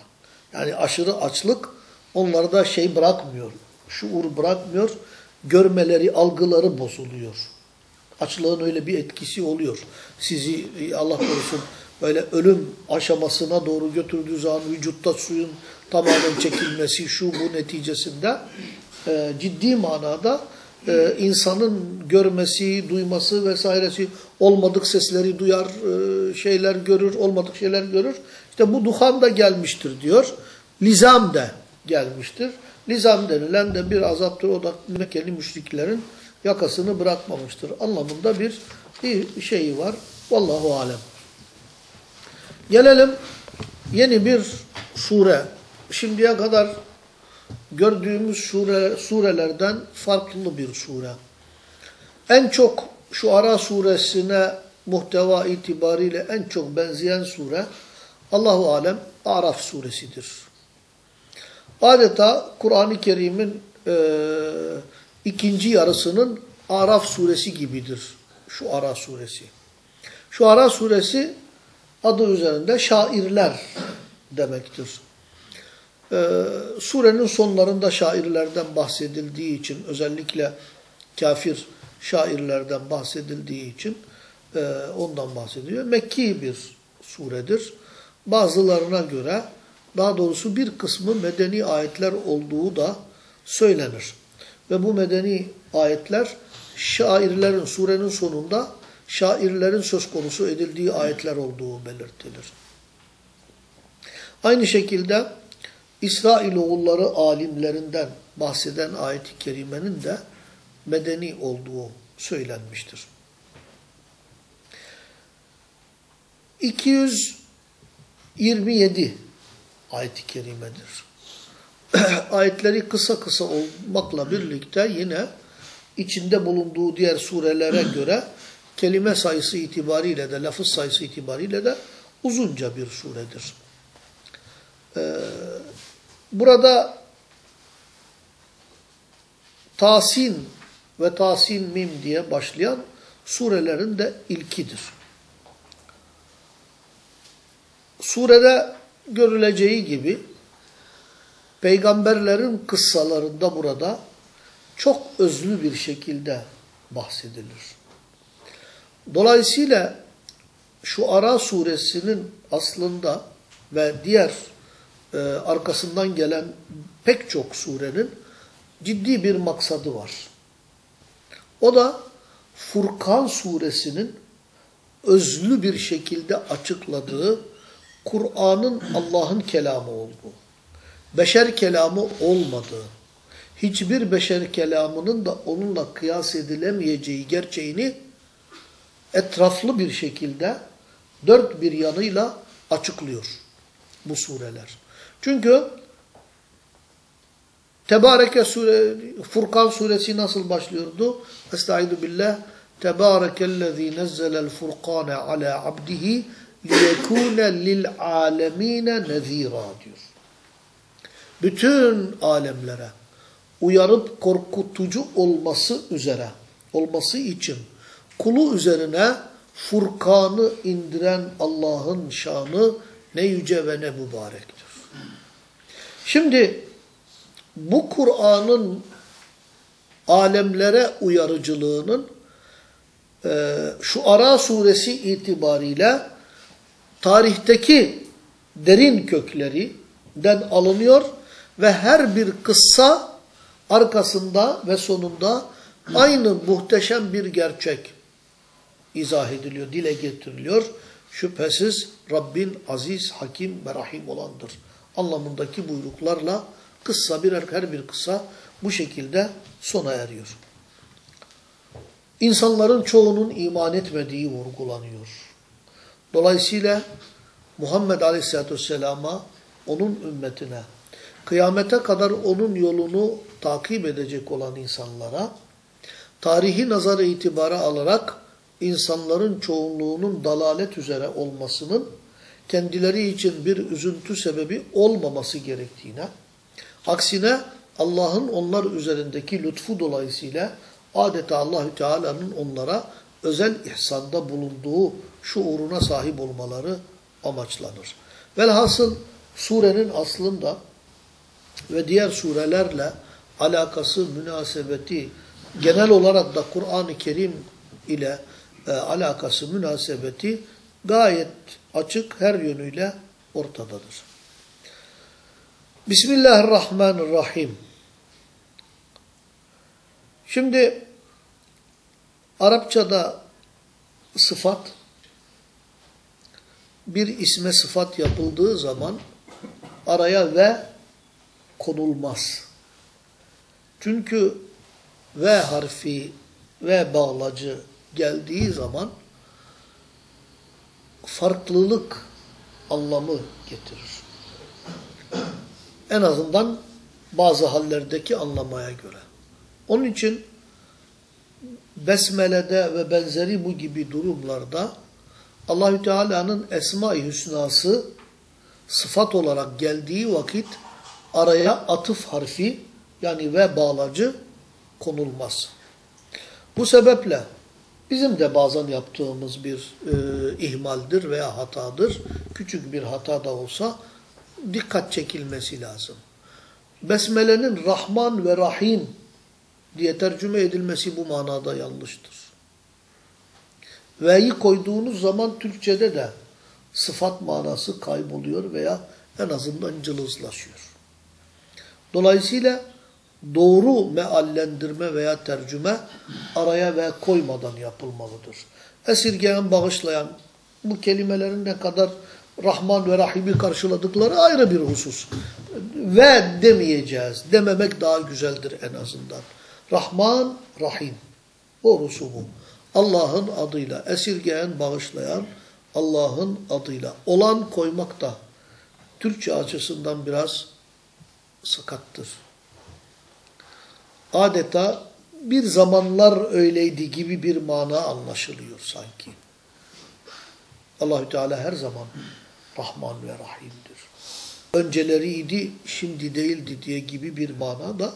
Yani aşırı açlık onlarda şey bırakmıyor, şuur bırakmıyor, görmeleri, algıları bozuluyor. Açlığın öyle bir etkisi oluyor. Sizi Allah korusun böyle ölüm aşamasına doğru götürdüğü zaman vücutta suyun tamamen çekilmesi, şu bu neticesinde e, ciddi manada e, insanın görmesi, duyması vesairesi olmadık sesleri duyar, e, şeyler görür, olmadık şeyler görür. İşte bu duhan da gelmiştir diyor. Lizam da gelmiştir. Lizam denilen de bir azaptır. O da Mekkeli müşriklerin yakasını bırakmamıştır. Anlamında bir şeyi var. Vallahu alem. Gelelim yeni bir sure. Şimdiye kadar gördüğümüz sure, surelerden farklı bir sure. En çok şu Ara suresine muhteva itibariyle en çok benzeyen sure Allahu Alem Araf suresidir. Adeta Kur'an-ı Kerim'in e, ikinci yarısının Araf suresi gibidir. Şu Ara suresi. Şu Ara suresi adı üzerinde şairler demektir. Ee, surenin sonlarında şairlerden bahsedildiği için özellikle kafir şairlerden bahsedildiği için e, ondan bahsediliyor. Mekki bir suredir. Bazılarına göre daha doğrusu bir kısmı medeni ayetler olduğu da söylenir. Ve bu medeni ayetler şairlerin surenin sonunda şairlerin söz konusu edildiği ayetler olduğu belirtilir. Aynı şekilde İsrailoğulları alimlerinden bahseden ayet-i kerimenin de medeni olduğu söylenmiştir. 227 ayet-i kerimedir. Ayetleri kısa kısa olmakla birlikte yine içinde bulunduğu diğer surelere göre kelime sayısı itibariyle de, lafız sayısı itibariyle de uzunca bir suredir. Ee, burada Tasin ve Tasin Mim diye başlayan surelerin de ilkidir. Surede görüleceği gibi peygamberlerin kıssalarında burada çok özlü bir şekilde bahsedilir. Dolayısıyla şu Ara suresinin aslında ve diğer e, arkasından gelen pek çok surenin ciddi bir maksadı var. O da Furkan suresinin özlü bir şekilde açıkladığı Kur'an'ın Allah'ın kelamı olduğu, beşer kelamı olmadığı, hiçbir beşer kelamının da onunla kıyas edilemeyeceği gerçeğini etraflı bir şekilde dört bir yanıyla açıklıyor bu sureler. Çünkü Tebareke sure, Furkan suresi nasıl başlıyordu? Estaizu billah. Tebarekellezî nezzelel furkâne alâ abdihi lil âlemîne nezîrâ diyor. Bütün alemlere uyarıp korkutucu olması üzere, olması için kulu üzerine Furkan'ı indiren Allah'ın şanı ne yüce ve ne mübarektir. Şimdi bu Kur'an'ın alemlere uyarıcılığının e, şu Ara suresi itibariyle tarihteki derin köklerinden alınıyor ve her bir kıssa arkasında ve sonunda aynı muhteşem bir gerçek izah ediliyor, dile getiriliyor. Şüphesiz Rabbin aziz, hakim ve rahim olandır. Anlamındaki buyruklarla kıssa birer her bir kıssa bu şekilde sona eriyor. İnsanların çoğunun iman etmediği vurgulanıyor. Dolayısıyla Muhammed Aleyhisselatü Vesselam'a, onun ümmetine, kıyamete kadar onun yolunu takip edecek olan insanlara, tarihi nazara itibara alarak insanların çoğunluğunun dalalet üzere olmasının kendileri için bir üzüntü sebebi olmaması gerektiğine, aksine Allah'ın onlar üzerindeki lütfu dolayısıyla adeta Allahü Teala'nın onlara özel ihsanda bulunduğu şuuruna sahip olmaları amaçlanır. Velhasıl surenin aslında ve diğer surelerle alakası, münasebeti, genel olarak da Kur'an-ı Kerim ile e, alakası, münasebeti gayet açık her yönüyle ortadadır. Bismillahirrahmanirrahim. Şimdi Arapçada sıfat bir isme sıfat yapıldığı zaman araya ve konulmaz. Çünkü ve harfi ve bağlacı geldiği zaman farklılık anlamı getirir. En azından bazı hallerdeki anlamaya göre. Onun için Besmele'de ve benzeri bu gibi durumlarda Allahü Teala'nın Esma-i Hüsnası sıfat olarak geldiği vakit araya atıf harfi yani ve bağlacı konulmaz. Bu sebeple bizim de bazen yaptığımız bir e, ihmaldir veya hatadır. Küçük bir hata da olsa dikkat çekilmesi lazım. Besmele'nin Rahman ve Rahim diye tercüme edilmesi bu manada yanlıştır. Ve'yi koyduğunuz zaman Türkçe'de de sıfat manası kayboluyor veya en azından cılızlaşıyor. Dolayısıyla doğru meallendirme veya tercüme araya ve koymadan yapılmalıdır. Esirgeyen, bağışlayan bu kelimelerin ne kadar Rahman ve Rahim'i karşıladıkları ayrı bir husus. Ve demeyeceğiz. Dememek daha güzeldir en azından. Rahman, Rahim. Doğrusu bu. Allah'ın adıyla esirgeyen, bağışlayan Allah'ın adıyla olan koymak da Türkçe açısından biraz sakattır. Adeta bir zamanlar öyleydi gibi bir mana anlaşılıyor sanki. Allahü Teala her zaman Rahman ve Rahim'dir. Önceleriydi, şimdi değildi diye gibi bir mana da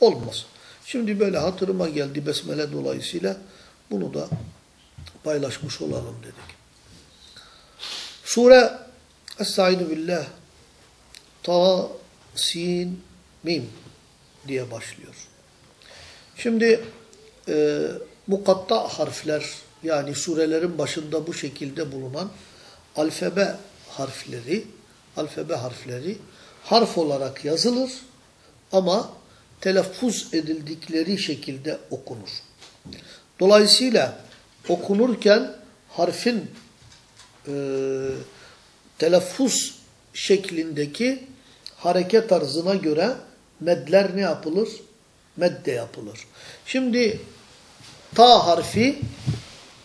olmaz. Şimdi böyle hatırıma geldi Besmele dolayısıyla bunu da paylaşmış olalım dedik. Sure Estaizu billah. Ta, sin, mim diye başlıyor. Şimdi e, mukatta harfler yani surelerin başında bu şekilde bulunan alfabe harfleri alfabe harfleri harf olarak yazılır ama telaffuz edildikleri şekilde okunur. Dolayısıyla okunurken harfin e, telaffuz şeklindeki hareket tarzına göre medler ne yapılır? Medde yapılır. Şimdi ta harfi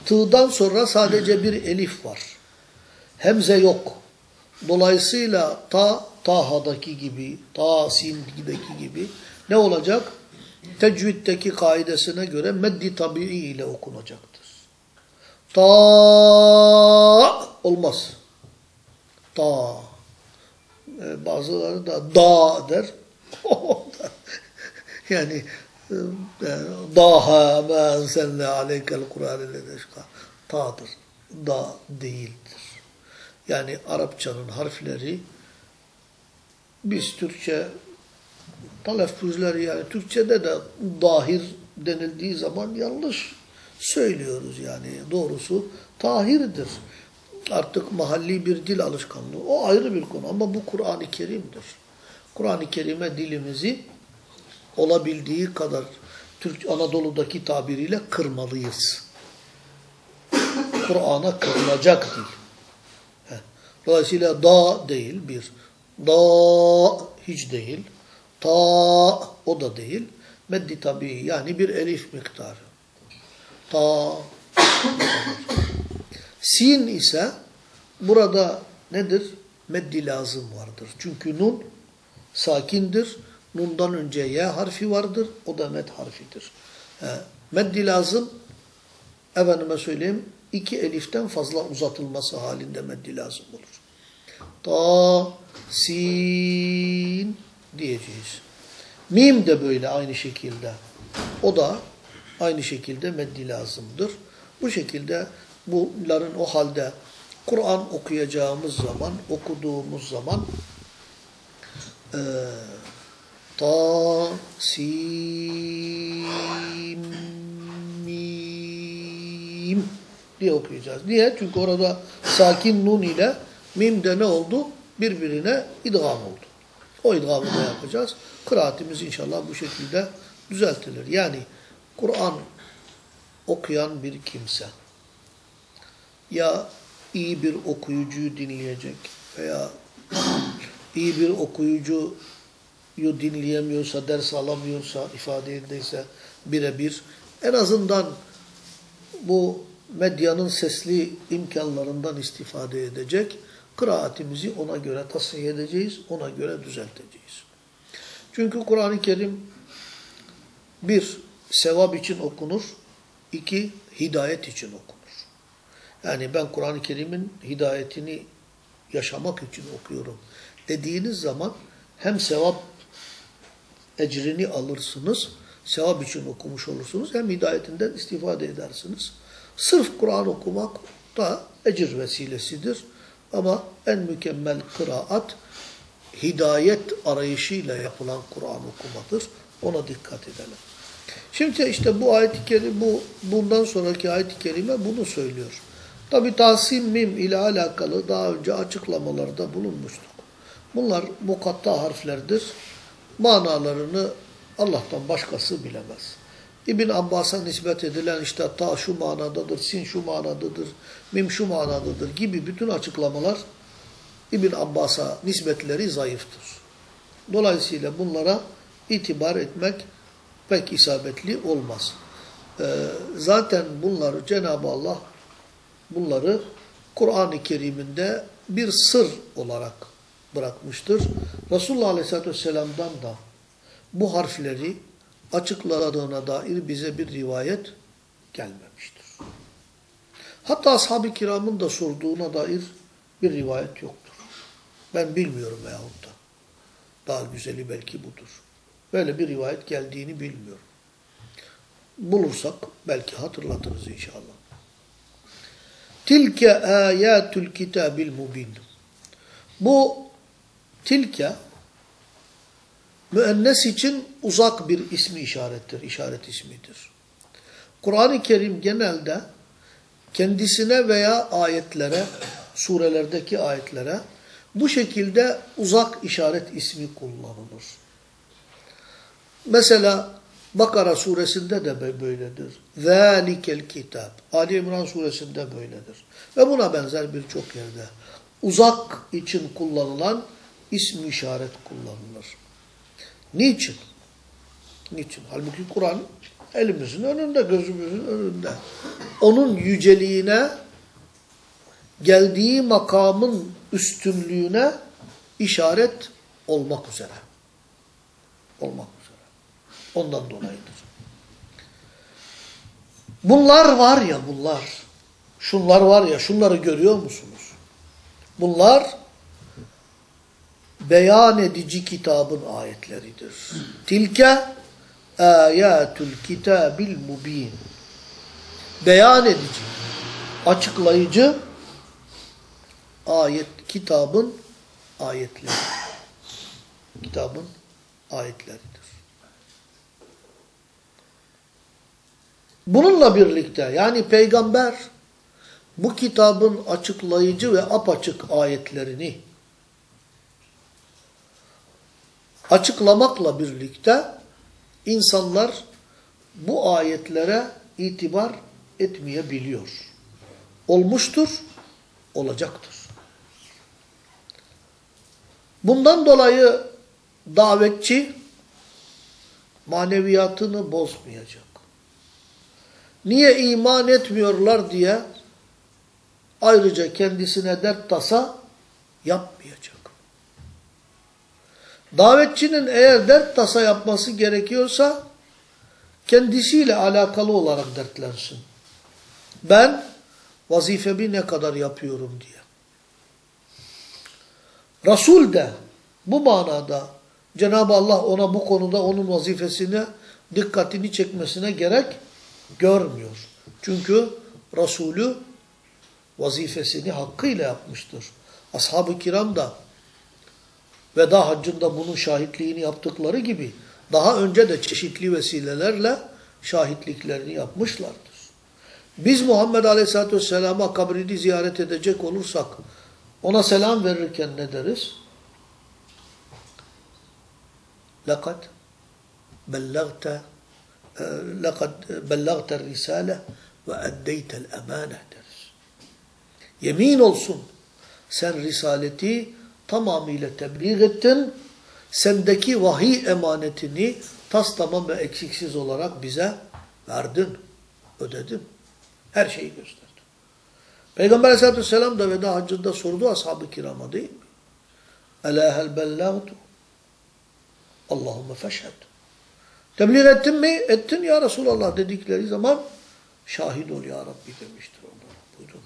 tığdan sonra sadece bir elif var. Hemze yok. Dolayısıyla ta tahadaki gibi, ta sindeki gibi ne olacak? Tecviddeki kaidesine göre meddi tabii ile okunacaktır. Ta olmaz. Ta. Ee, bazıları da da der. yani daha ma enselne aleykel Kur'an ile ta'dır. Da değildir. Yani Arapçanın harfleri biz Türkçe telaffuzları yani Türkçe'de de dahir denildiği zaman yanlış söylüyoruz yani. Doğrusu tahirdir. Artık mahalli bir dil alışkanlığı. O ayrı bir konu ama bu Kur'an-ı Kerim'dir. Kur'an-ı Kerim'e dilimizi olabildiği kadar Türk Anadolu'daki tabiriyle kırmalıyız. Kur'an'a kırılacak dil. Dolayısıyla da değil bir. Da hiç değil. Ta o da değil. Meddi tabii yani bir elif miktarı. Ta Sin ise burada nedir? Meddi lazım vardır. Çünkü nun sakindir. Nundan önce ya harfi vardır. O da med harfidir. He. Meddi lazım efendime söyleyeyim iki eliften fazla uzatılması halinde meddi lazım olur. Ta, sin diyeceğiz. Mim de böyle aynı şekilde. O da aynı şekilde meddi lazımdır. Bu şekilde bunların o halde Kur'an okuyacağımız zaman, okuduğumuz zaman e, ta, sin, mim diye okuyacağız. Niye? Çünkü orada sakin nun ile mim de ne oldu? Birbirine idgam oldu. O idgamı da yapacağız. Kıraatimiz inşallah bu şekilde düzeltilir. Yani Kur'an okuyan bir kimse ya iyi bir okuyucuyu dinleyecek veya iyi bir okuyucuyu dinleyemiyorsa, ders alamıyorsa, ifade edildiyse birebir en azından bu medyanın sesli imkanlarından istifade edecek. Kıraatimizi ona göre tasfiye edeceğiz, ona göre düzelteceğiz. Çünkü Kur'an-ı Kerim bir, sevap için okunur, iki, hidayet için okunur. Yani ben Kur'an-ı Kerim'in hidayetini yaşamak için okuyorum dediğiniz zaman hem sevap ecrini alırsınız, sevap için okumuş olursunuz, hem hidayetinden istifade edersiniz. Sırf Kur'an okumak da ecir vesilesidir. Ama en mükemmel kıraat hidayet arayışıyla yapılan Kur'an okumadır. Ona dikkat edelim. Şimdi işte bu ayet-i kerime, bu, bundan sonraki ayet-i kerime bunu söylüyor. Tabi tahsin mim ile alakalı daha önce açıklamalarda bulunmuştuk. Bunlar mukatta harflerdir. Manalarını Allah'tan başkası bilemez. İbn Abbas'a nispet edilen işte ta şu manadadır, sin şu manadadır, mim şu manadadır gibi bütün açıklamalar İbn Abbas'a nispetleri zayıftır. Dolayısıyla bunlara itibar etmek pek isabetli olmaz. Ee, zaten bunları Cenab-ı Allah bunları Kur'an-ı Kerim'inde bir sır olarak bırakmıştır. Resulullah Aleyhisselatü Vesselam'dan da bu harfleri açıkladığına dair bize bir rivayet gelmemiştir. Hatta ashab-ı kiramın da sorduğuna dair bir rivayet yoktur. Ben bilmiyorum veyahut da. Daha güzeli belki budur. Böyle bir rivayet geldiğini bilmiyorum. Bulursak belki hatırlatırız inşallah. Tilke ayatul kitabil mubin. Bu tilke müennes için uzak bir ismi işarettir, işaret ismidir. Kur'an-ı Kerim genelde kendisine veya ayetlere, surelerdeki ayetlere bu şekilde uzak işaret ismi kullanılır. Mesela Bakara suresinde de böyledir. Zalikel kitap. Ali İmran suresinde böyledir. Ve buna benzer birçok yerde uzak için kullanılan ismi işaret kullanılır. Niçin? Niçin? Halbuki Kur'an elimizin önünde, gözümüzün önünde. Onun yüceliğine, geldiği makamın üstünlüğüne işaret olmak üzere. Olmak üzere. Ondan dolayıdır. Bunlar var ya bunlar. Şunlar var ya şunları görüyor musunuz? Bunlar beyan edici kitabın ayetleridir. Tilke ayatul kitabil mubin. Beyan edici, açıklayıcı ayet kitabın ayetleri. Kitabın ayetleridir. Bununla birlikte yani peygamber bu kitabın açıklayıcı ve apaçık ayetlerini açıklamakla birlikte insanlar bu ayetlere itibar etmeyebiliyor. Olmuştur, olacaktır. Bundan dolayı davetçi maneviyatını bozmayacak. Niye iman etmiyorlar diye ayrıca kendisine dert tasa yapmayacak. Davetçinin eğer dert tasa yapması gerekiyorsa kendisiyle alakalı olarak dertlensin. Ben vazifemi ne kadar yapıyorum diye. Resul de bu manada Cenab-ı Allah ona bu konuda onun vazifesine dikkatini çekmesine gerek görmüyor. Çünkü Resulü vazifesini hakkıyla yapmıştır. Ashab-ı kiram da veda haccında bunun şahitliğini yaptıkları gibi daha önce de çeşitli vesilelerle şahitliklerini yapmışlardır. Biz Muhammed Aleyhisselatü Vesselam'a kabrini ziyaret edecek olursak ona selam verirken ne deriz? لَقَدْ بَلَّغْتَ لَقَدْ بَلَّغْتَ الرِّسَالَةِ وَاَدَّيْتَ الْاَمَانَةِ deriz. Yemin olsun sen risaleti tamamıyla tebliğ ettin. Sendeki vahiy emanetini tas tamam ve eksiksiz olarak bize verdin, ödedin. Her şeyi gösterdin. Peygamber aleyhissalatü vesselam da veda haccında sordu ashab-ı kirama değil mi? Ela hel bellagtu? Allahümme feşhed. Tebliğ ettin mi? Ettin ya Resulallah dedikleri zaman şahit ol ya Rabbi demiştir onlara. Buyurun.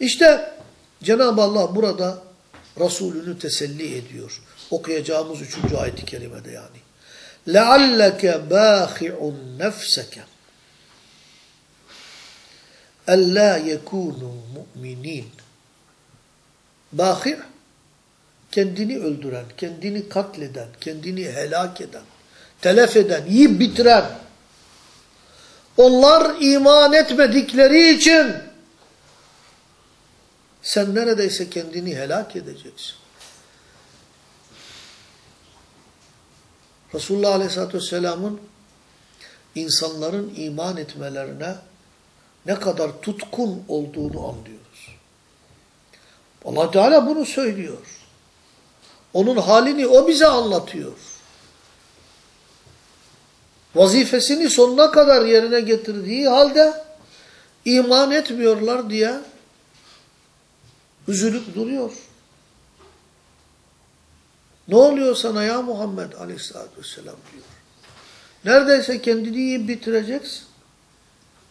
İşte Cenab-ı Allah burada Resulünü teselli ediyor. Okuyacağımız üçüncü ayet-i kerimede yani. لَعَلَّكَ بَاخِعُ نَفْسَكَ اَلَّا يَكُونُوا مُؤْمِنِينَ Bâhi' kendini öldüren, kendini katleden, kendini helak eden, telef eden, yiyip bitiren, onlar iman etmedikleri için sen neredeyse kendini helak edeceksin. Resulullah Aleyhisselatü Vesselam'ın insanların iman etmelerine ne kadar tutkun olduğunu anlıyoruz. allah Teala bunu söylüyor. Onun halini o bize anlatıyor. Vazifesini sonuna kadar yerine getirdiği halde iman etmiyorlar diye üzülüp duruyor. Ne oluyor sana ya Muhammed aleyhissalatü vesselam diyor. Neredeyse kendini yiyip bitireceksin.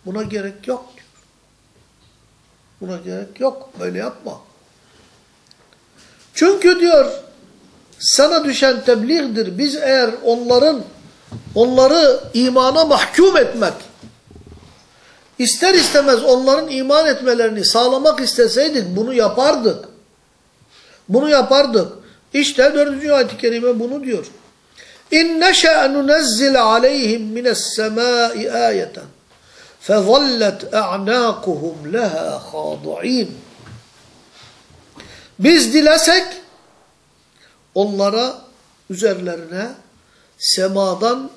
Buna gerek yok diyor. Buna gerek yok. Böyle yapma. Çünkü diyor sana düşen tebliğdir. Biz eğer onların onları imana mahkum etmek ister istemez onların iman etmelerini sağlamak isteseydik bunu yapardık. Bunu yapardık. İşte dördüncü ayet-i kerime bunu diyor. İn neşe'e nunezzil aleyhim mines semâi âyeten fezallet e'nâkuhum leha khâdu'în. Biz dilesek onlara üzerlerine semadan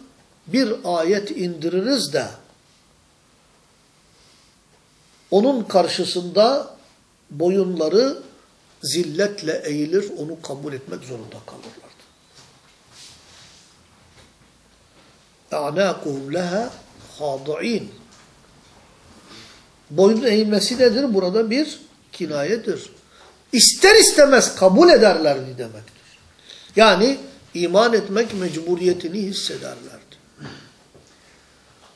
bir ayet indiririz de onun karşısında boyunları zilletle eğilir, onu kabul etmek zorunda kalırlardı. اَعْنَاقُهُمْ لَهَا خَاضِعِينَ Boyun eğilmesi nedir? Burada bir kinayedir. İster istemez kabul ederlerdi demektir. Yani iman etmek mecburiyetini hissederlerdi.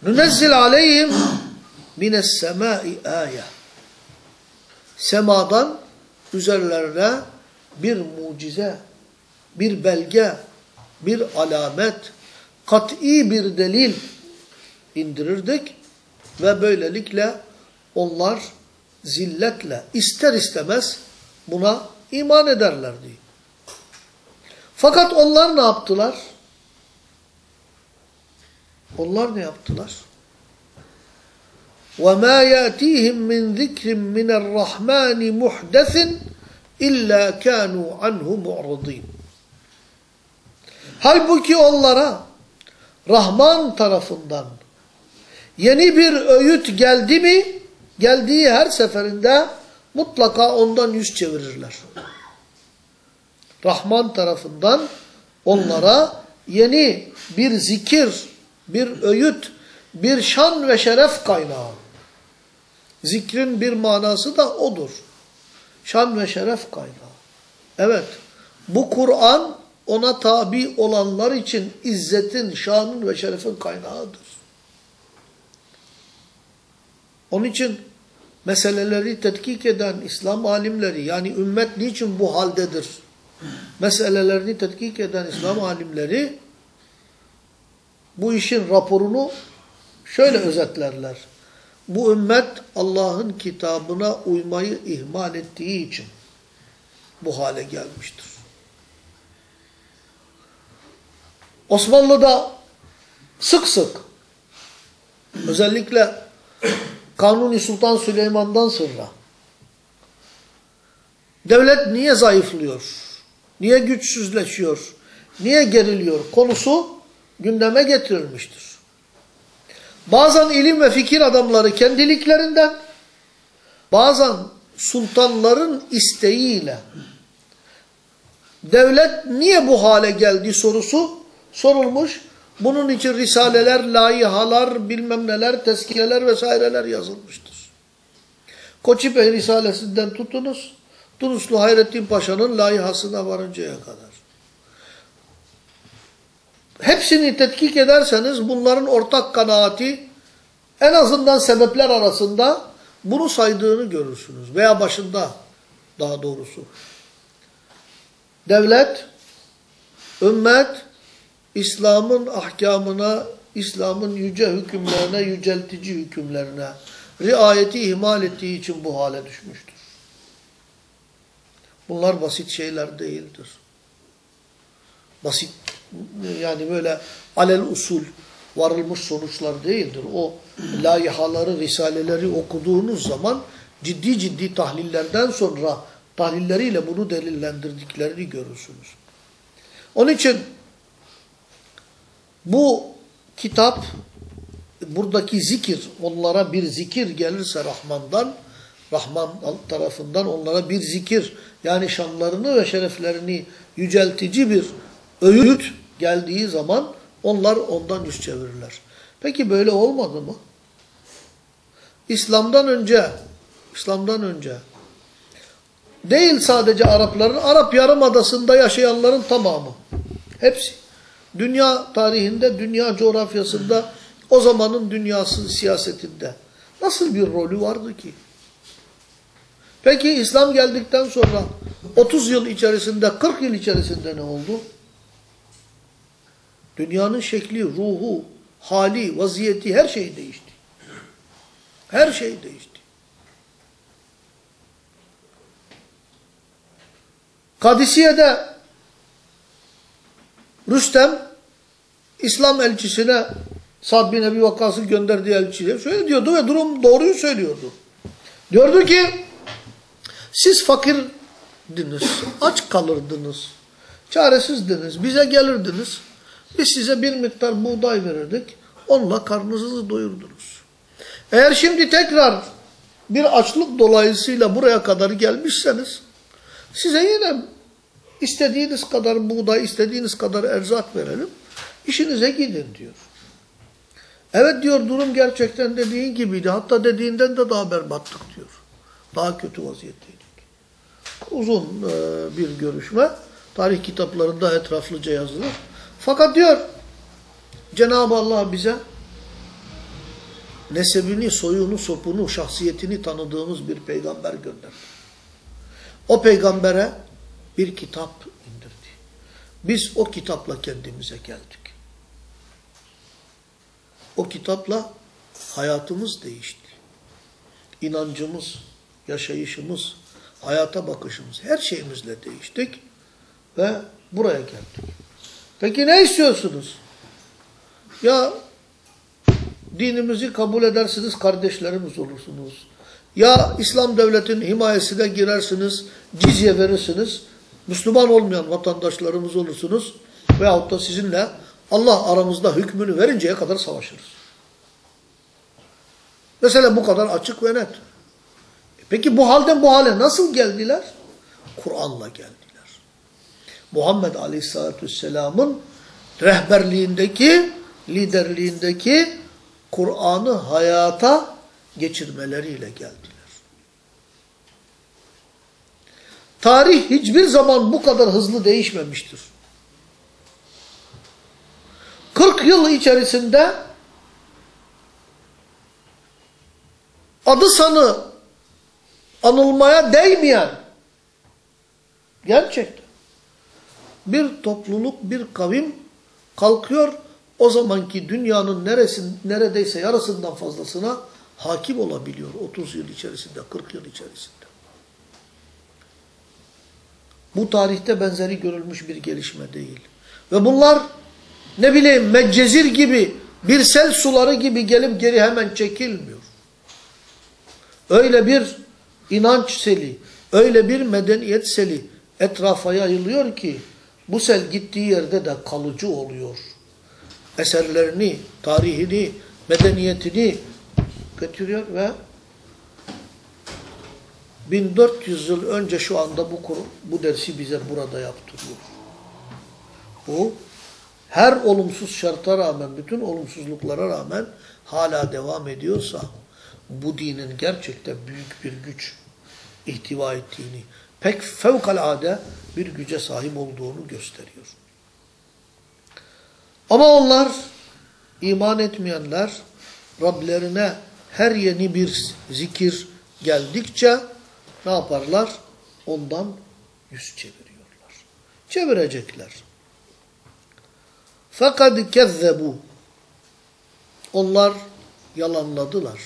Nünezzil aleyhim mines semai ayet. Semadan üzerlerine bir mucize, bir belge, bir alamet, kat'i bir delil indirirdik ve böylelikle onlar zilletle ister istemez buna iman ederlerdi. Fakat onlar ne yaptılar? Onlar ne yaptılar? وَمَا يَأْتِيهِمْ مِنْ ذِكْرٍ مِنَ الرَّحْمَانِ مُحْدَثٍ اِلَّا كَانُوا عَنْهُ مُعْرَضِينَ Halbuki onlara Rahman tarafından yeni bir öğüt geldi mi, geldiği her seferinde mutlaka ondan yüz çevirirler. Rahman tarafından onlara yeni bir zikir, bir öğüt, bir şan ve şeref kaynağı. Zikrin bir manası da odur. Şan ve şeref kaynağı. Evet, bu Kur'an ona tabi olanlar için izzetin, şanın ve şerefin kaynağıdır. Onun için meseleleri tetkik eden İslam alimleri, yani ümmet niçin bu haldedir? Meselelerini tetkik eden İslam alimleri bu işin raporunu şöyle özetlerler. Bu ümmet Allah'ın kitabına uymayı ihmal ettiği için bu hale gelmiştir. Osmanlı'da sık sık özellikle Kanuni Sultan Süleyman'dan sonra devlet niye zayıflıyor? Niye güçsüzleşiyor? Niye geriliyor? Konusu gündeme getirilmiştir. Bazen ilim ve fikir adamları kendiliklerinden, bazen sultanların isteğiyle devlet niye bu hale geldi sorusu sorulmuş. Bunun için risaleler, layihalar, bilmem neler, tezkireler vesaireler yazılmıştır. Koçipe Risalesinden tutunuz, Tunuslu Hayrettin Paşa'nın layihasına varıncaya kadar. Hepsini tetkik ederseniz bunların ortak kanaati en azından sebepler arasında bunu saydığını görürsünüz. Veya başında daha doğrusu. Devlet, ümmet, İslam'ın ahkamına, İslam'ın yüce hükümlerine, yüceltici hükümlerine riayeti ihmal ettiği için bu hale düşmüştür. Bunlar basit şeyler değildir. Basit yani böyle alel usul varılmış sonuçlar değildir. O layihaları, risaleleri okuduğunuz zaman ciddi ciddi tahlillerden sonra tahlilleriyle bunu delillendirdiklerini görürsünüz. Onun için bu kitap buradaki zikir onlara bir zikir gelirse Rahman'dan Rahman tarafından onlara bir zikir yani şanlarını ve şereflerini yüceltici bir öğüt geldiği zaman onlar ondan yüz çevirirler. Peki böyle olmadı mı? İslam'dan önce İslam'dan önce değil sadece Arapların, Arap Yarımadası'nda yaşayanların tamamı. Hepsi. Dünya tarihinde, dünya coğrafyasında, o zamanın dünyası siyasetinde nasıl bir rolü vardı ki? Peki İslam geldikten sonra 30 yıl içerisinde, 40 yıl içerisinde ne oldu? Dünyanın şekli, ruhu, hali, vaziyeti her şey değişti. Her şey değişti. Kadisiye'de Rüstem İslam elçisine Sad bin Ebi Vakkas'ın gönderdiği elçiye şöyle diyordu ve durum doğruyu söylüyordu. Diyordu ki siz fakirdiniz, aç kalırdınız, çaresizdiniz, bize gelirdiniz. Biz size bir miktar buğday verirdik, onunla karnınızı doyurdunuz. Eğer şimdi tekrar bir açlık dolayısıyla buraya kadar gelmişseniz, size yine istediğiniz kadar buğday, istediğiniz kadar erzak verelim, işinize gidin diyor. Evet diyor durum gerçekten dediğin gibiydi. Hatta dediğinden de daha berbattık diyor. Daha kötü vaziyetteydik. Uzun e, bir görüşme. Tarih kitaplarında etraflıca yazılır. Fakat diyor Cenab-ı Allah bize nesebini, soyunu, sopunu, şahsiyetini tanıdığımız bir peygamber gönderdi. O peygambere bir kitap indirdi. Biz o kitapla kendimize geldik. O kitapla hayatımız değişti. İnancımız, yaşayışımız, hayata bakışımız, her şeyimizle değiştik ve buraya geldik. Peki ne istiyorsunuz? Ya dinimizi kabul edersiniz, kardeşlerimiz olursunuz. Ya İslam devletinin himayesine girersiniz, cizye verirsiniz, Müslüman olmayan vatandaşlarımız olursunuz veyahut da sizinle Allah aramızda hükmünü verinceye kadar savaşırız. Mesela bu kadar açık ve net. E peki bu halden bu hale nasıl geldiler? Kur'an'la geldiler. Muhammed Aleyhisselatü Vesselam'ın rehberliğindeki, liderliğindeki Kur'an'ı hayata geçirmeleriyle geldiler. Tarih hiçbir zaman bu kadar hızlı değişmemiştir. 40 yıl içerisinde adı sanı anılmaya değmeyen gerçekten bir topluluk, bir kavim kalkıyor o zamanki dünyanın neresin, neredeyse yarısından fazlasına hakim olabiliyor 30 yıl içerisinde, 40 yıl içerisinde. Bu tarihte benzeri görülmüş bir gelişme değil. Ve bunlar ne bileyim Meccezir gibi bir sel suları gibi gelip geri hemen çekilmiyor. Öyle bir inanç seli, öyle bir medeniyet seli etrafa yayılıyor ki bu sel gittiği yerde de kalıcı oluyor. Eserlerini, tarihini, medeniyetini götürüyor ve 1400 yıl önce şu anda bu, bu dersi bize burada yaptırıyor. Bu her olumsuz şarta rağmen, bütün olumsuzluklara rağmen hala devam ediyorsa bu dinin gerçekten büyük bir güç ihtiva ettiğini, pek fevkalade bir güce sahip olduğunu gösteriyor. Ama onlar, iman etmeyenler, Rablerine her yeni bir zikir geldikçe ne yaparlar? Ondan yüz çeviriyorlar. Çevirecekler. Fakat kezzebu. Onlar yalanladılar.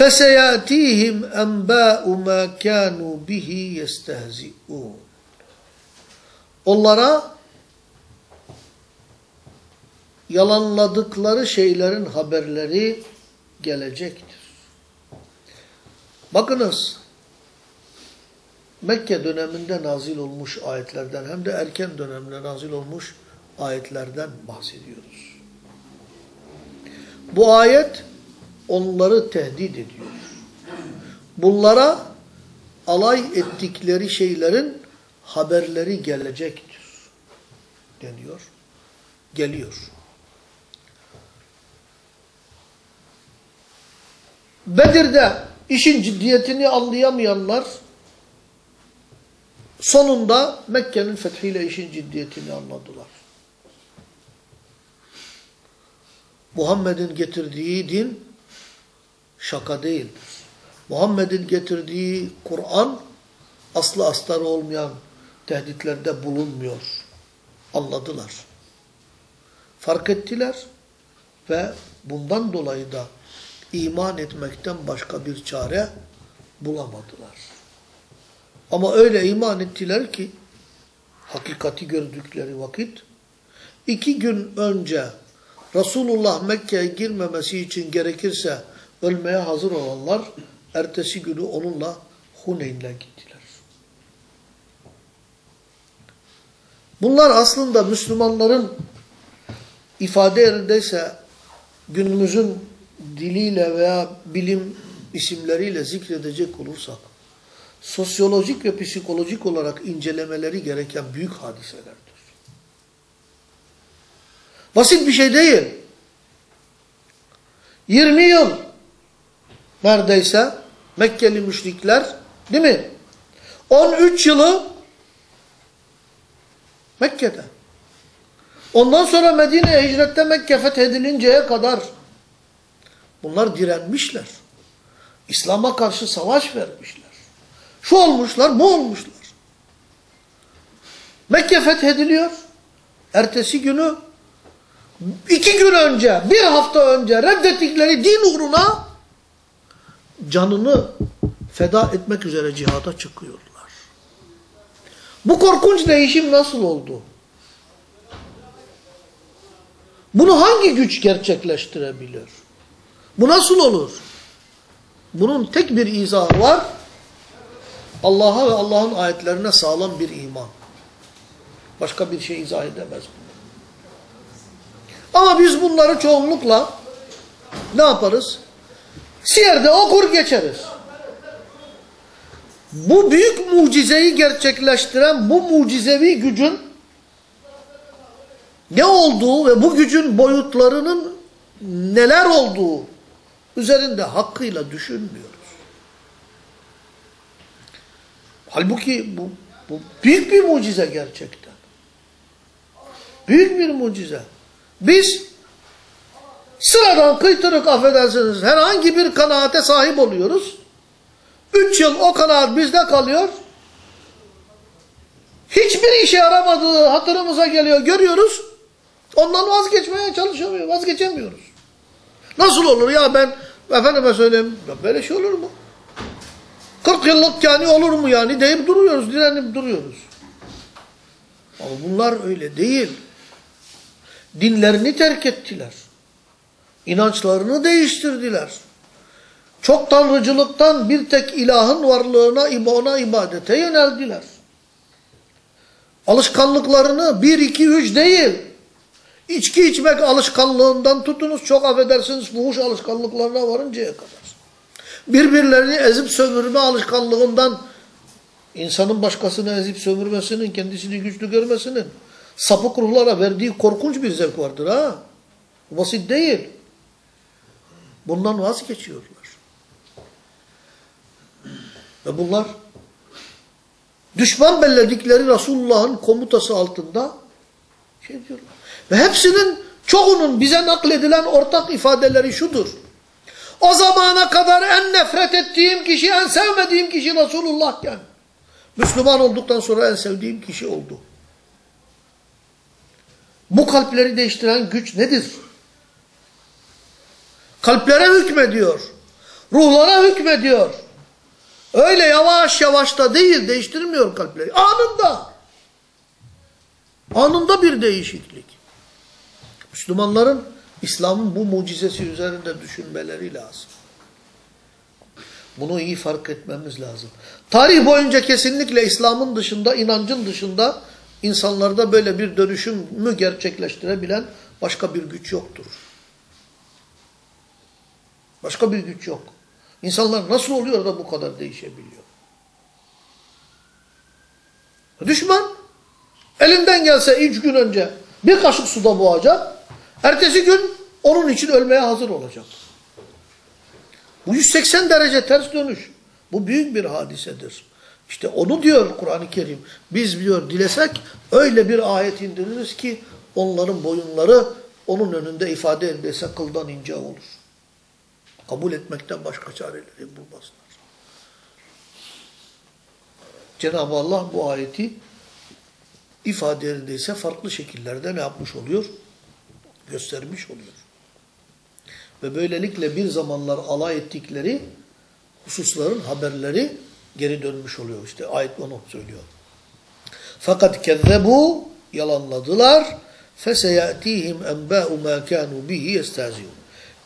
فَسَيَأْتِيهِمْ أَنْبَاءُ مَا كَانُوا بِهِ يَسْتَهْزِئُونَ Onlara yalanladıkları şeylerin haberleri gelecektir. Bakınız, Mekke döneminde nazil olmuş ayetlerden hem de erken dönemde nazil olmuş ayetlerden bahsediyoruz. Bu ayet onları tehdit ediyor. Bunlara alay ettikleri şeylerin haberleri gelecektir deniyor. Geliyor. Bedir'de işin ciddiyetini anlayamayanlar sonunda Mekke'nin fethiyle işin ciddiyetini anladılar. Muhammed'in getirdiği din şaka değildir. Muhammed'in getirdiği Kur'an aslı astarı olmayan tehditlerde bulunmuyor. Anladılar. Fark ettiler ve bundan dolayı da iman etmekten başka bir çare bulamadılar. Ama öyle iman ettiler ki hakikati gördükleri vakit iki gün önce Resulullah Mekke'ye girmemesi için gerekirse ölmeye hazır olanlar ertesi günü onunla Huneyn'le gittiler. Bunlar aslında Müslümanların ifade yerindeyse günümüzün diliyle veya bilim isimleriyle zikredecek olursak sosyolojik ve psikolojik olarak incelemeleri gereken büyük hadiselerdir. Basit bir şey değil. 20 yıl neredeyse Mekkeli müşrikler değil mi? 13 yılı Mekke'de. Ondan sonra Medine'ye hicrette Mekke fethedilinceye kadar bunlar direnmişler. İslam'a karşı savaş vermişler. Şu olmuşlar, bu olmuşlar. Mekke fethediliyor. Ertesi günü iki gün önce, bir hafta önce reddettikleri din uğruna canını feda etmek üzere cihada çıkıyorlar. Bu korkunç değişim nasıl oldu? Bunu hangi güç gerçekleştirebilir? Bu nasıl olur? Bunun tek bir izahı var. Allah'a ve Allah'ın ayetlerine sağlam bir iman. Başka bir şey izah edemez. Ama biz bunları çoğunlukla ne yaparız? Siyer'de okur geçeriz. Bu büyük mucizeyi gerçekleştiren bu mucizevi gücün ne olduğu ve bu gücün boyutlarının neler olduğu üzerinde hakkıyla düşünmüyoruz. Halbuki bu, bu büyük bir mucize gerçekten. Büyük bir mucize. Biz sıradan kıytırık affedersiniz herhangi bir kanaate sahip oluyoruz. Üç yıl o kanaat bizde kalıyor. Hiçbir işe yaramadığı hatırımıza geliyor görüyoruz. Ondan vazgeçmeye çalışamıyor, vazgeçemiyoruz. Nasıl olur ya ben efendime söyleyeyim böyle şey olur mu? 40 yıllık yani olur mu yani deyip duruyoruz, direnip duruyoruz. Ama bunlar öyle değil. Dinlerini terk ettiler. İnançlarını değiştirdiler. Çok tanrıcılıktan bir tek ilahın varlığına, ona ibadete yöneldiler. Alışkanlıklarını bir, iki, üç değil. İçki içmek alışkanlığından tutunuz çok affedersiniz fuhuş alışkanlıklarına varıncaya kadar. Birbirlerini ezip sömürme alışkanlığından insanın başkasını ezip sömürmesinin, kendisini güçlü görmesinin sapık ruhlara verdiği korkunç bir zevk vardır ha. Basit değil. Bundan vazgeçiyorlar. Ve bunlar düşman belledikleri Resulullah'ın komutası altında şey diyorlar. Ve hepsinin çoğunun bize nakledilen ortak ifadeleri şudur. O zamana kadar en nefret ettiğim kişi, en sevmediğim kişi Resulullah'ken. Müslüman olduktan sonra en sevdiğim kişi oldu. Bu kalpleri değiştiren güç nedir? Kalplere hükmediyor. Ruhlara hükmediyor. Öyle yavaş yavaş da değil, değiştirmiyor kalpleri. Anında. Anında bir değişiklik. Müslümanların İslam'ın bu mucizesi üzerinde düşünmeleri lazım. Bunu iyi fark etmemiz lazım. Tarih boyunca kesinlikle İslam'ın dışında, inancın dışında insanlarda böyle bir dönüşümü gerçekleştirebilen başka bir güç yoktur. Başka bir güç yok. İnsanlar nasıl oluyor da bu kadar değişebiliyor? Düşman elinden gelse üç gün önce bir kaşık suda boğacak. Ertesi gün onun için ölmeye hazır olacak. Bu 180 derece ters dönüş. Bu büyük bir hadisedir. İşte onu diyor Kur'an-ı Kerim. Biz diyor dilesek öyle bir ayet indiririz ki onların boyunları onun önünde ifade edilse kıldan ince olur. Kabul etmekten başka çareleri bulmasınlar. Cenab-ı Allah bu ayeti ifadelerinde ise farklı şekillerde ne yapmış oluyor? Göstermiş oluyor. Ve böylelikle bir zamanlar alay ettikleri hususların haberleri geri dönmüş oluyor. İşte ayet onu söylüyor. Fakat Fakatkezzebu yalanladılar. Feseyatihim enba'u ma kanu bihi yestaziyun.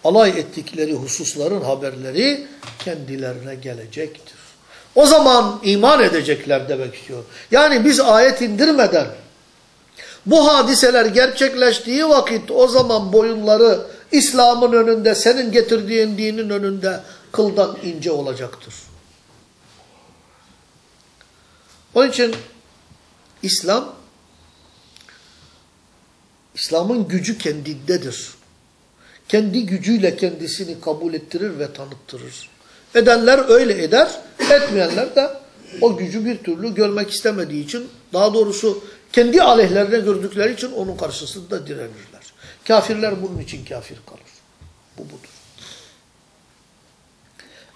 Alay ettikleri hususların haberleri kendilerine gelecektir. O zaman iman edecekler demek istiyor. Yani biz ayet indirmeden bu hadiseler gerçekleştiği vakit o zaman boyunları İslam'ın önünde, senin getirdiğin dinin önünde kıldan ince olacaktır. Onun için İslam, İslam'ın gücü kendindedir. Kendi gücüyle kendisini kabul ettirir ve tanıttırır. Edenler öyle eder, etmeyenler de o gücü bir türlü görmek istemediği için, daha doğrusu kendi aleyhlerine gördükleri için onun karşısında direnirler. Kafirler bunun için kafir kalır. Bu budur.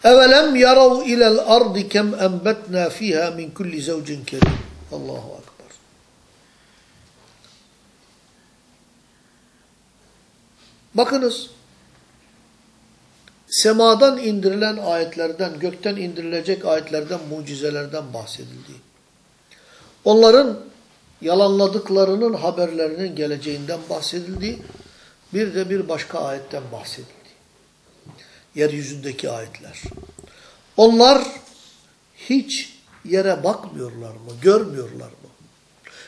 Evelem yarav ilel ardi kem enbetna fiha min kulli zevcin kerim. Allahu akbar. Bakınız. Semadan indirilen ayetlerden, gökten indirilecek ayetlerden, mucizelerden bahsedildi. Onların yalanladıklarının haberlerinin geleceğinden bahsedildi. Bir de bir başka ayetten bahsedildi. Yeryüzündeki ayetler. Onlar hiç yere bakmıyorlar mı? Görmüyorlar mı?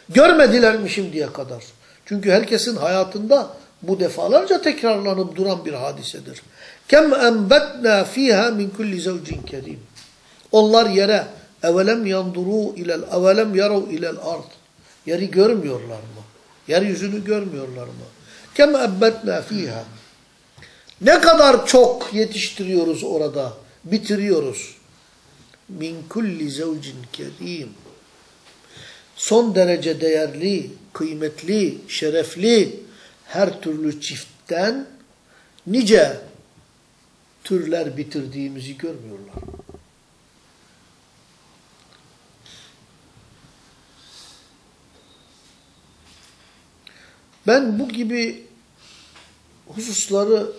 Görmediler mi şimdiye kadar? Çünkü herkesin hayatında bu defalarca tekrarlanıp duran bir hadisedir. Kem enbetna fiha min kulli zevcin kerim. Onlar yere evelem yanduru ilel evelem yarav ilel ard. Yeri görmüyorlar mı? Yeryüzünü görmüyorlar mı? Kem ebbetna fiha. Ne kadar çok yetiştiriyoruz orada, bitiriyoruz. Min kulli zevcin kerim. Son derece değerli, kıymetli, şerefli her türlü çiftten nice türler bitirdiğimizi görmüyorlar. Ben bu gibi hususları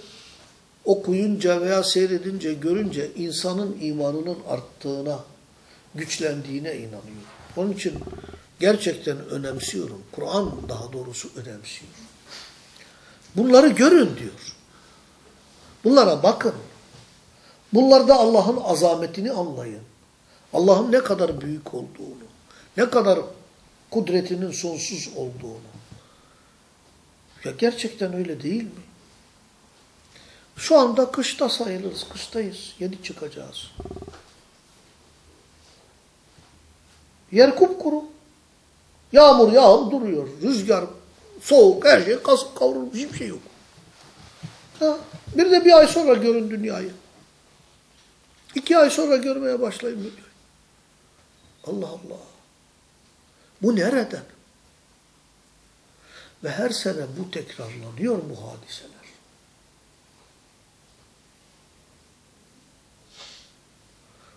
okuyunca veya seyredince, görünce insanın imanının arttığına, güçlendiğine inanıyorum. Onun için gerçekten önemsiyorum. Kur'an daha doğrusu önemsiyor. Bunları görün diyor. Bunlara bakın. Bunlarda Allah'ın azametini anlayın. Allah'ın ne kadar büyük olduğunu, ne kadar kudretinin sonsuz olduğunu. Ya gerçekten öyle değil mi? Şu anda kışta sayılırız, kıştayız, yeni çıkacağız. Yer kupkuru. Yağmur yağıp duruyor, rüzgar, soğuk, her şey kasıp kavrulmuş, hiçbir şey yok. Ha, bir de bir ay sonra görün dünyayı. İki ay sonra görmeye başlayın dünyayı. Allah Allah. Bu nereden? Ve her sene bu tekrarlanıyor bu hadiseler.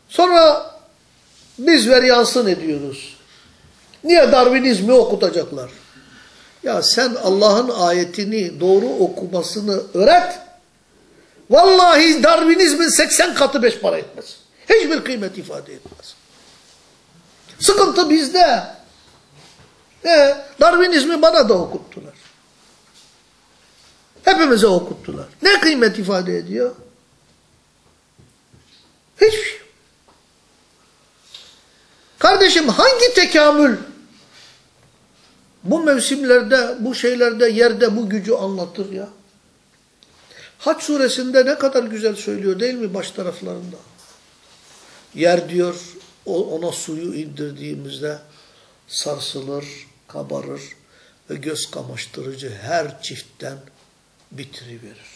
Sonra biz veryansın ediyoruz. Niye Darwinizmi okutacaklar? Ya sen Allah'ın ayetini doğru okumasını öğret. Vallahi Darwinizmin 80 katı beş para etmez. Hiçbir kıymet ifade etmez. Sıkıntı bizde. E, Darwinizmi bana da okuttular. Hepimize okuttular. Ne kıymet ifade ediyor? Hiçbir şey. Kardeşim hangi tekamül bu mevsimlerde, bu şeylerde, yerde bu gücü anlatır ya? Haç suresinde ne kadar güzel söylüyor değil mi baş taraflarında? Yer diyor, ona suyu indirdiğimizde sarsılır, kabarır ve göz kamaştırıcı her çiftten bitiriverir.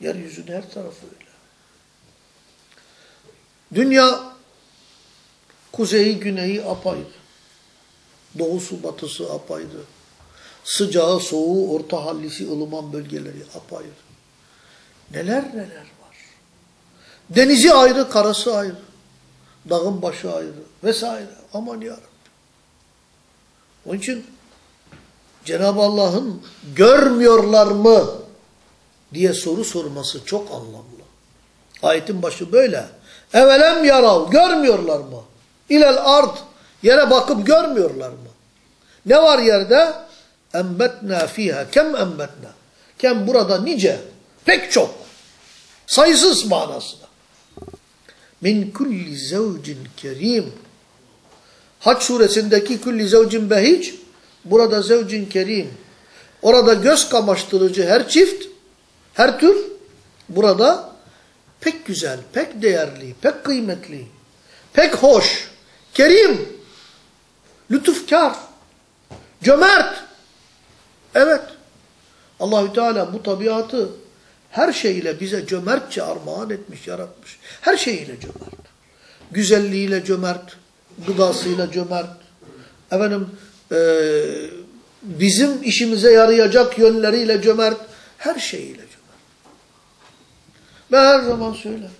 Yeryüzünün her tarafı öyle. Dünya kuzeyi güneyi apayrı. Doğusu batısı apayrı. Sıcağı soğuğu orta hallisi ılıman bölgeleri apayrı. Neler neler var. Denizi ayrı karası ayrı. Dağın başı ayrı vesaire. Aman yarabbim. Onun için Cenab-ı Allah'ın görmüyorlar mı diye soru sorması çok anlamlı. Ayetin başı böyle. Evelem yarav. Görmüyorlar mı? İlel ard. Yere bakıp görmüyorlar mı? Ne var yerde? Embetna fiha. Kem embetna. Kem burada nice. Pek çok. Sayısız manasında. Min kulli zevcin kerim. Haç suresindeki kulli zevcin behic. Burada zevcin kerim. Orada göz kamaştırıcı her çift, her tür. Burada pek güzel, pek değerli, pek kıymetli, pek hoş, kerim, lütufkar, cömert. Evet. Allahü Teala bu tabiatı her şeyle bize cömertçe armağan etmiş, yaratmış. Her şeyiyle cömert. Güzelliğiyle cömert, gıdasıyla cömert. Efendim, e, bizim işimize yarayacak yönleriyle cömert. Her şeyiyle cömert. Ben her zaman söylerim.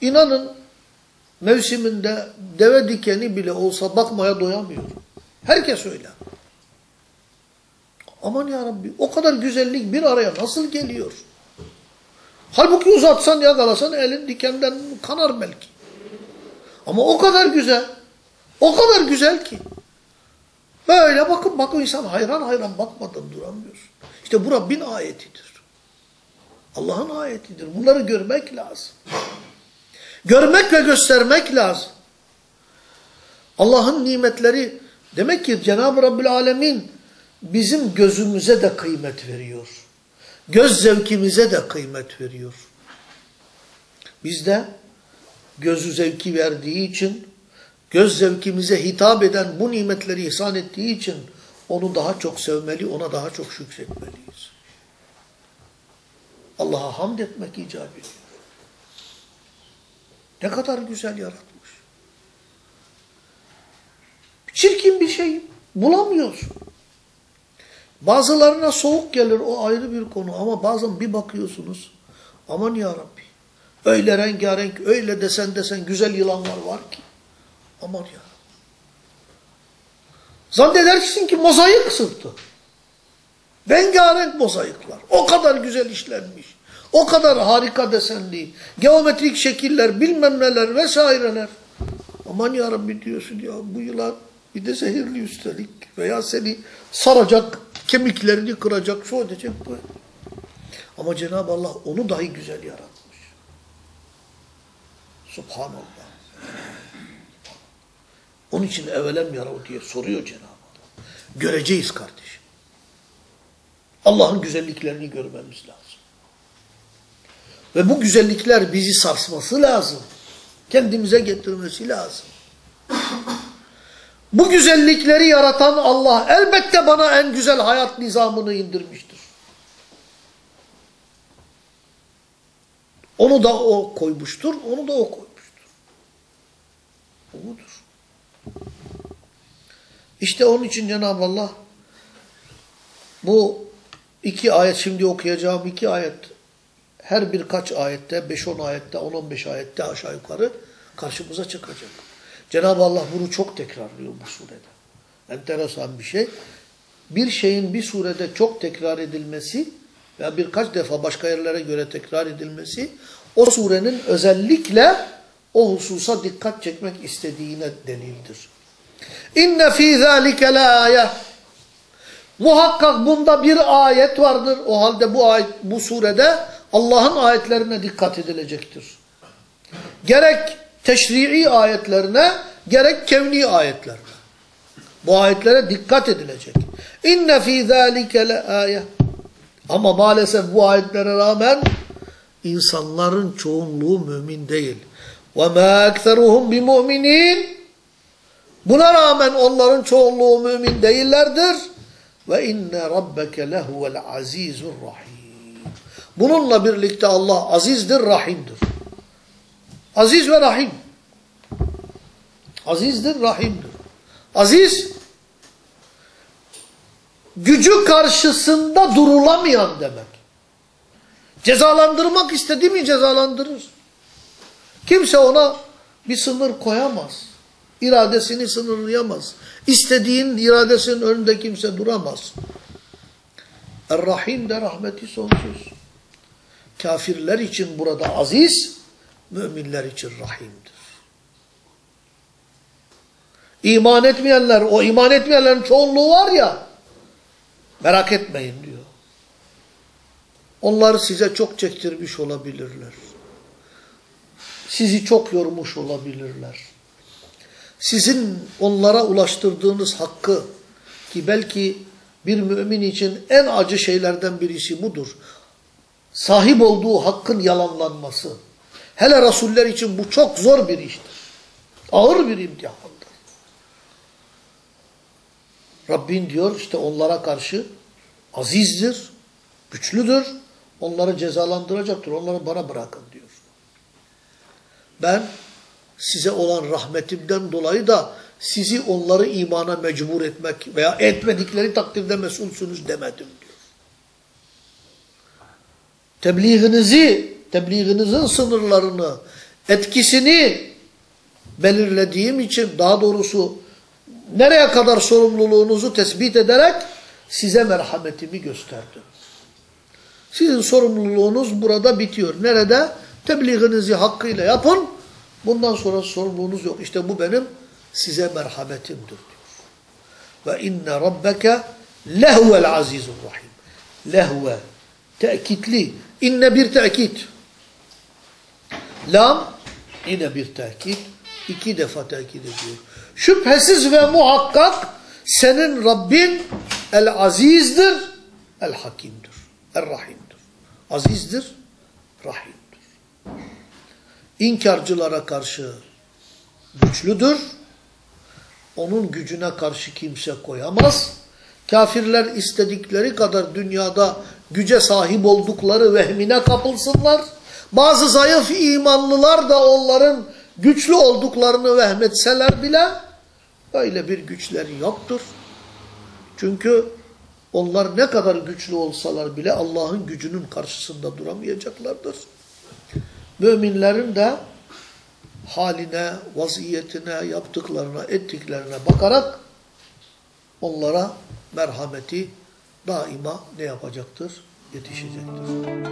İnanın mevsiminde deve dikeni bile olsa bakmaya doyamıyor. Herkes öyle. Aman ya Rabbi o kadar güzellik bir araya nasıl geliyor? Halbuki uzatsan yakalasan elin dikenden kanar belki. Ama o kadar güzel. O kadar güzel ki. Böyle bakın bakın insan hayran hayran bakmadan duramıyor. İşte bu Rabbin ayetidir. Allah'ın ayetidir. Bunları görmek lazım. Görmek ve göstermek lazım. Allah'ın nimetleri demek ki Cenab-ı Rabbül Alemin bizim gözümüze de kıymet veriyor. Göz zevkimize de kıymet veriyor. Biz de gözü zevki verdiği için, göz zevkimize hitap eden bu nimetleri ihsan ettiği için onu daha çok sevmeli, ona daha çok şükretmeliyiz. Allah'a hamd etmek icap ediyor. Ne kadar güzel yaratmış. Çirkin bir şey bulamıyorsun. Bazılarına soğuk gelir o ayrı bir konu ama bazen bir bakıyorsunuz aman ya Rabbi öyle rengarenk öyle desen desen güzel yılanlar var ki aman ya Zannedersin ki mozaik sırtı. Rengarenk mozaikler. O kadar güzel işlenmiş. O kadar harika desenli. Geometrik şekiller bilmem neler vesaireler. Aman ya Rabbi diyorsun ya bu yılan bir de zehirli üstelik veya seni saracak, kemiklerini kıracak, şu edecek bu. Ama Cenab-ı Allah onu dahi güzel yaratmış. Subhanallah. Onun için evelem yarav diye soruyor Cenab-ı Allah. Göreceğiz kardeşim. Allah'ın güzelliklerini görmemiz lazım. Ve bu güzellikler bizi sarsması lazım. Kendimize getirmesi lazım. Bu güzellikleri yaratan Allah elbette bana en güzel hayat nizamını indirmiştir. Onu da o koymuştur, onu da o koymuştur. O budur. İşte onun için Cenab-ı Allah bu iki ayet şimdi okuyacağım iki ayet her birkaç ayette 5-10 ayette 10-15 ayette aşağı yukarı karşımıza çıkacak. Cenab-ı Allah bunu çok tekrarlıyor bu surede. Enteresan bir şey. Bir şeyin bir surede çok tekrar edilmesi veya birkaç defa başka yerlere göre tekrar edilmesi o surenin özellikle o hususa dikkat çekmek istediğine delildir. İnne fî zâlike la ayet. Muhakkak bunda bir ayet vardır. O halde bu ayet, bu surede Allah'ın ayetlerine dikkat edilecektir. Gerek teşrii ayetlerine, gerek kevni ayetlerine. Bu ayetlere dikkat edilecek. İnne fî zâlike le âye. Ama maalesef bu ayetlere rağmen insanların çoğunluğu mümin değil. Ve mâ ekseruhum bi mu'minin. Buna rağmen onların çoğunluğu mümin değillerdir. Ve inne rabbeke lehuvel azizur rahim. Bununla birlikte Allah azizdir, rahimdir. Aziz ve rahim. Azizdir, rahimdir. Aziz, gücü karşısında durulamayan demek. Cezalandırmak istediği mi cezalandırır. Kimse ona bir sınır koyamaz. İradesini sınırlayamaz. İstediğin iradesinin önünde kimse duramaz. Er-Rahim de rahmeti sonsuz. Kafirler için burada aziz, müminler için rahimdir. İman etmeyenler, o iman etmeyenlerin çoğunluğu var ya, merak etmeyin diyor. Onlar size çok çektirmiş olabilirler. Sizi çok yormuş olabilirler. Sizin onlara ulaştırdığınız hakkı ki belki bir mümin için en acı şeylerden birisi budur. Sahip olduğu hakkın yalanlanması. Hele Resuller için bu çok zor bir iştir. Ağır bir imtihandır. Rabbin diyor işte onlara karşı azizdir, güçlüdür. Onları cezalandıracaktır. Onları bana bırakın diyor. Ben size olan rahmetimden dolayı da sizi onları imana mecbur etmek veya etmedikleri takdirde mesulsünüz demedim. Tebliğinizi, tebliğinizin sınırlarını, etkisini belirlediğim için daha doğrusu nereye kadar sorumluluğunuzu tespit ederek size merhametimi gösterdim. Sizin sorumluluğunuz burada bitiyor. Nerede? Tebliğinizi hakkıyla yapın. Bundan sonra sorumluluğunuz yok. İşte bu benim size merhametimdir diyor. Ve inne rabbeke lehuvel azizur rahim. Lehve. Tekitli. İnne bir tekit. Lam yine bir tekit. İki defa tekit ediyor. Şüphesiz ve muhakkak senin Rabbin el azizdir, el hakimdir, el rahimdir. Azizdir, rahimdir. İnkarcılara karşı güçlüdür. Onun gücüne karşı kimse koyamaz. Kafirler istedikleri kadar dünyada güce sahip oldukları vehmine kapılsınlar. Bazı zayıf imanlılar da onların güçlü olduklarını vehmetseler bile öyle bir güçleri yoktur. Çünkü onlar ne kadar güçlü olsalar bile Allah'ın gücünün karşısında duramayacaklardır. Müminlerin de haline, vaziyetine, yaptıklarına, ettiklerine bakarak onlara merhameti daima ne yapacaktır? Yetişecektir.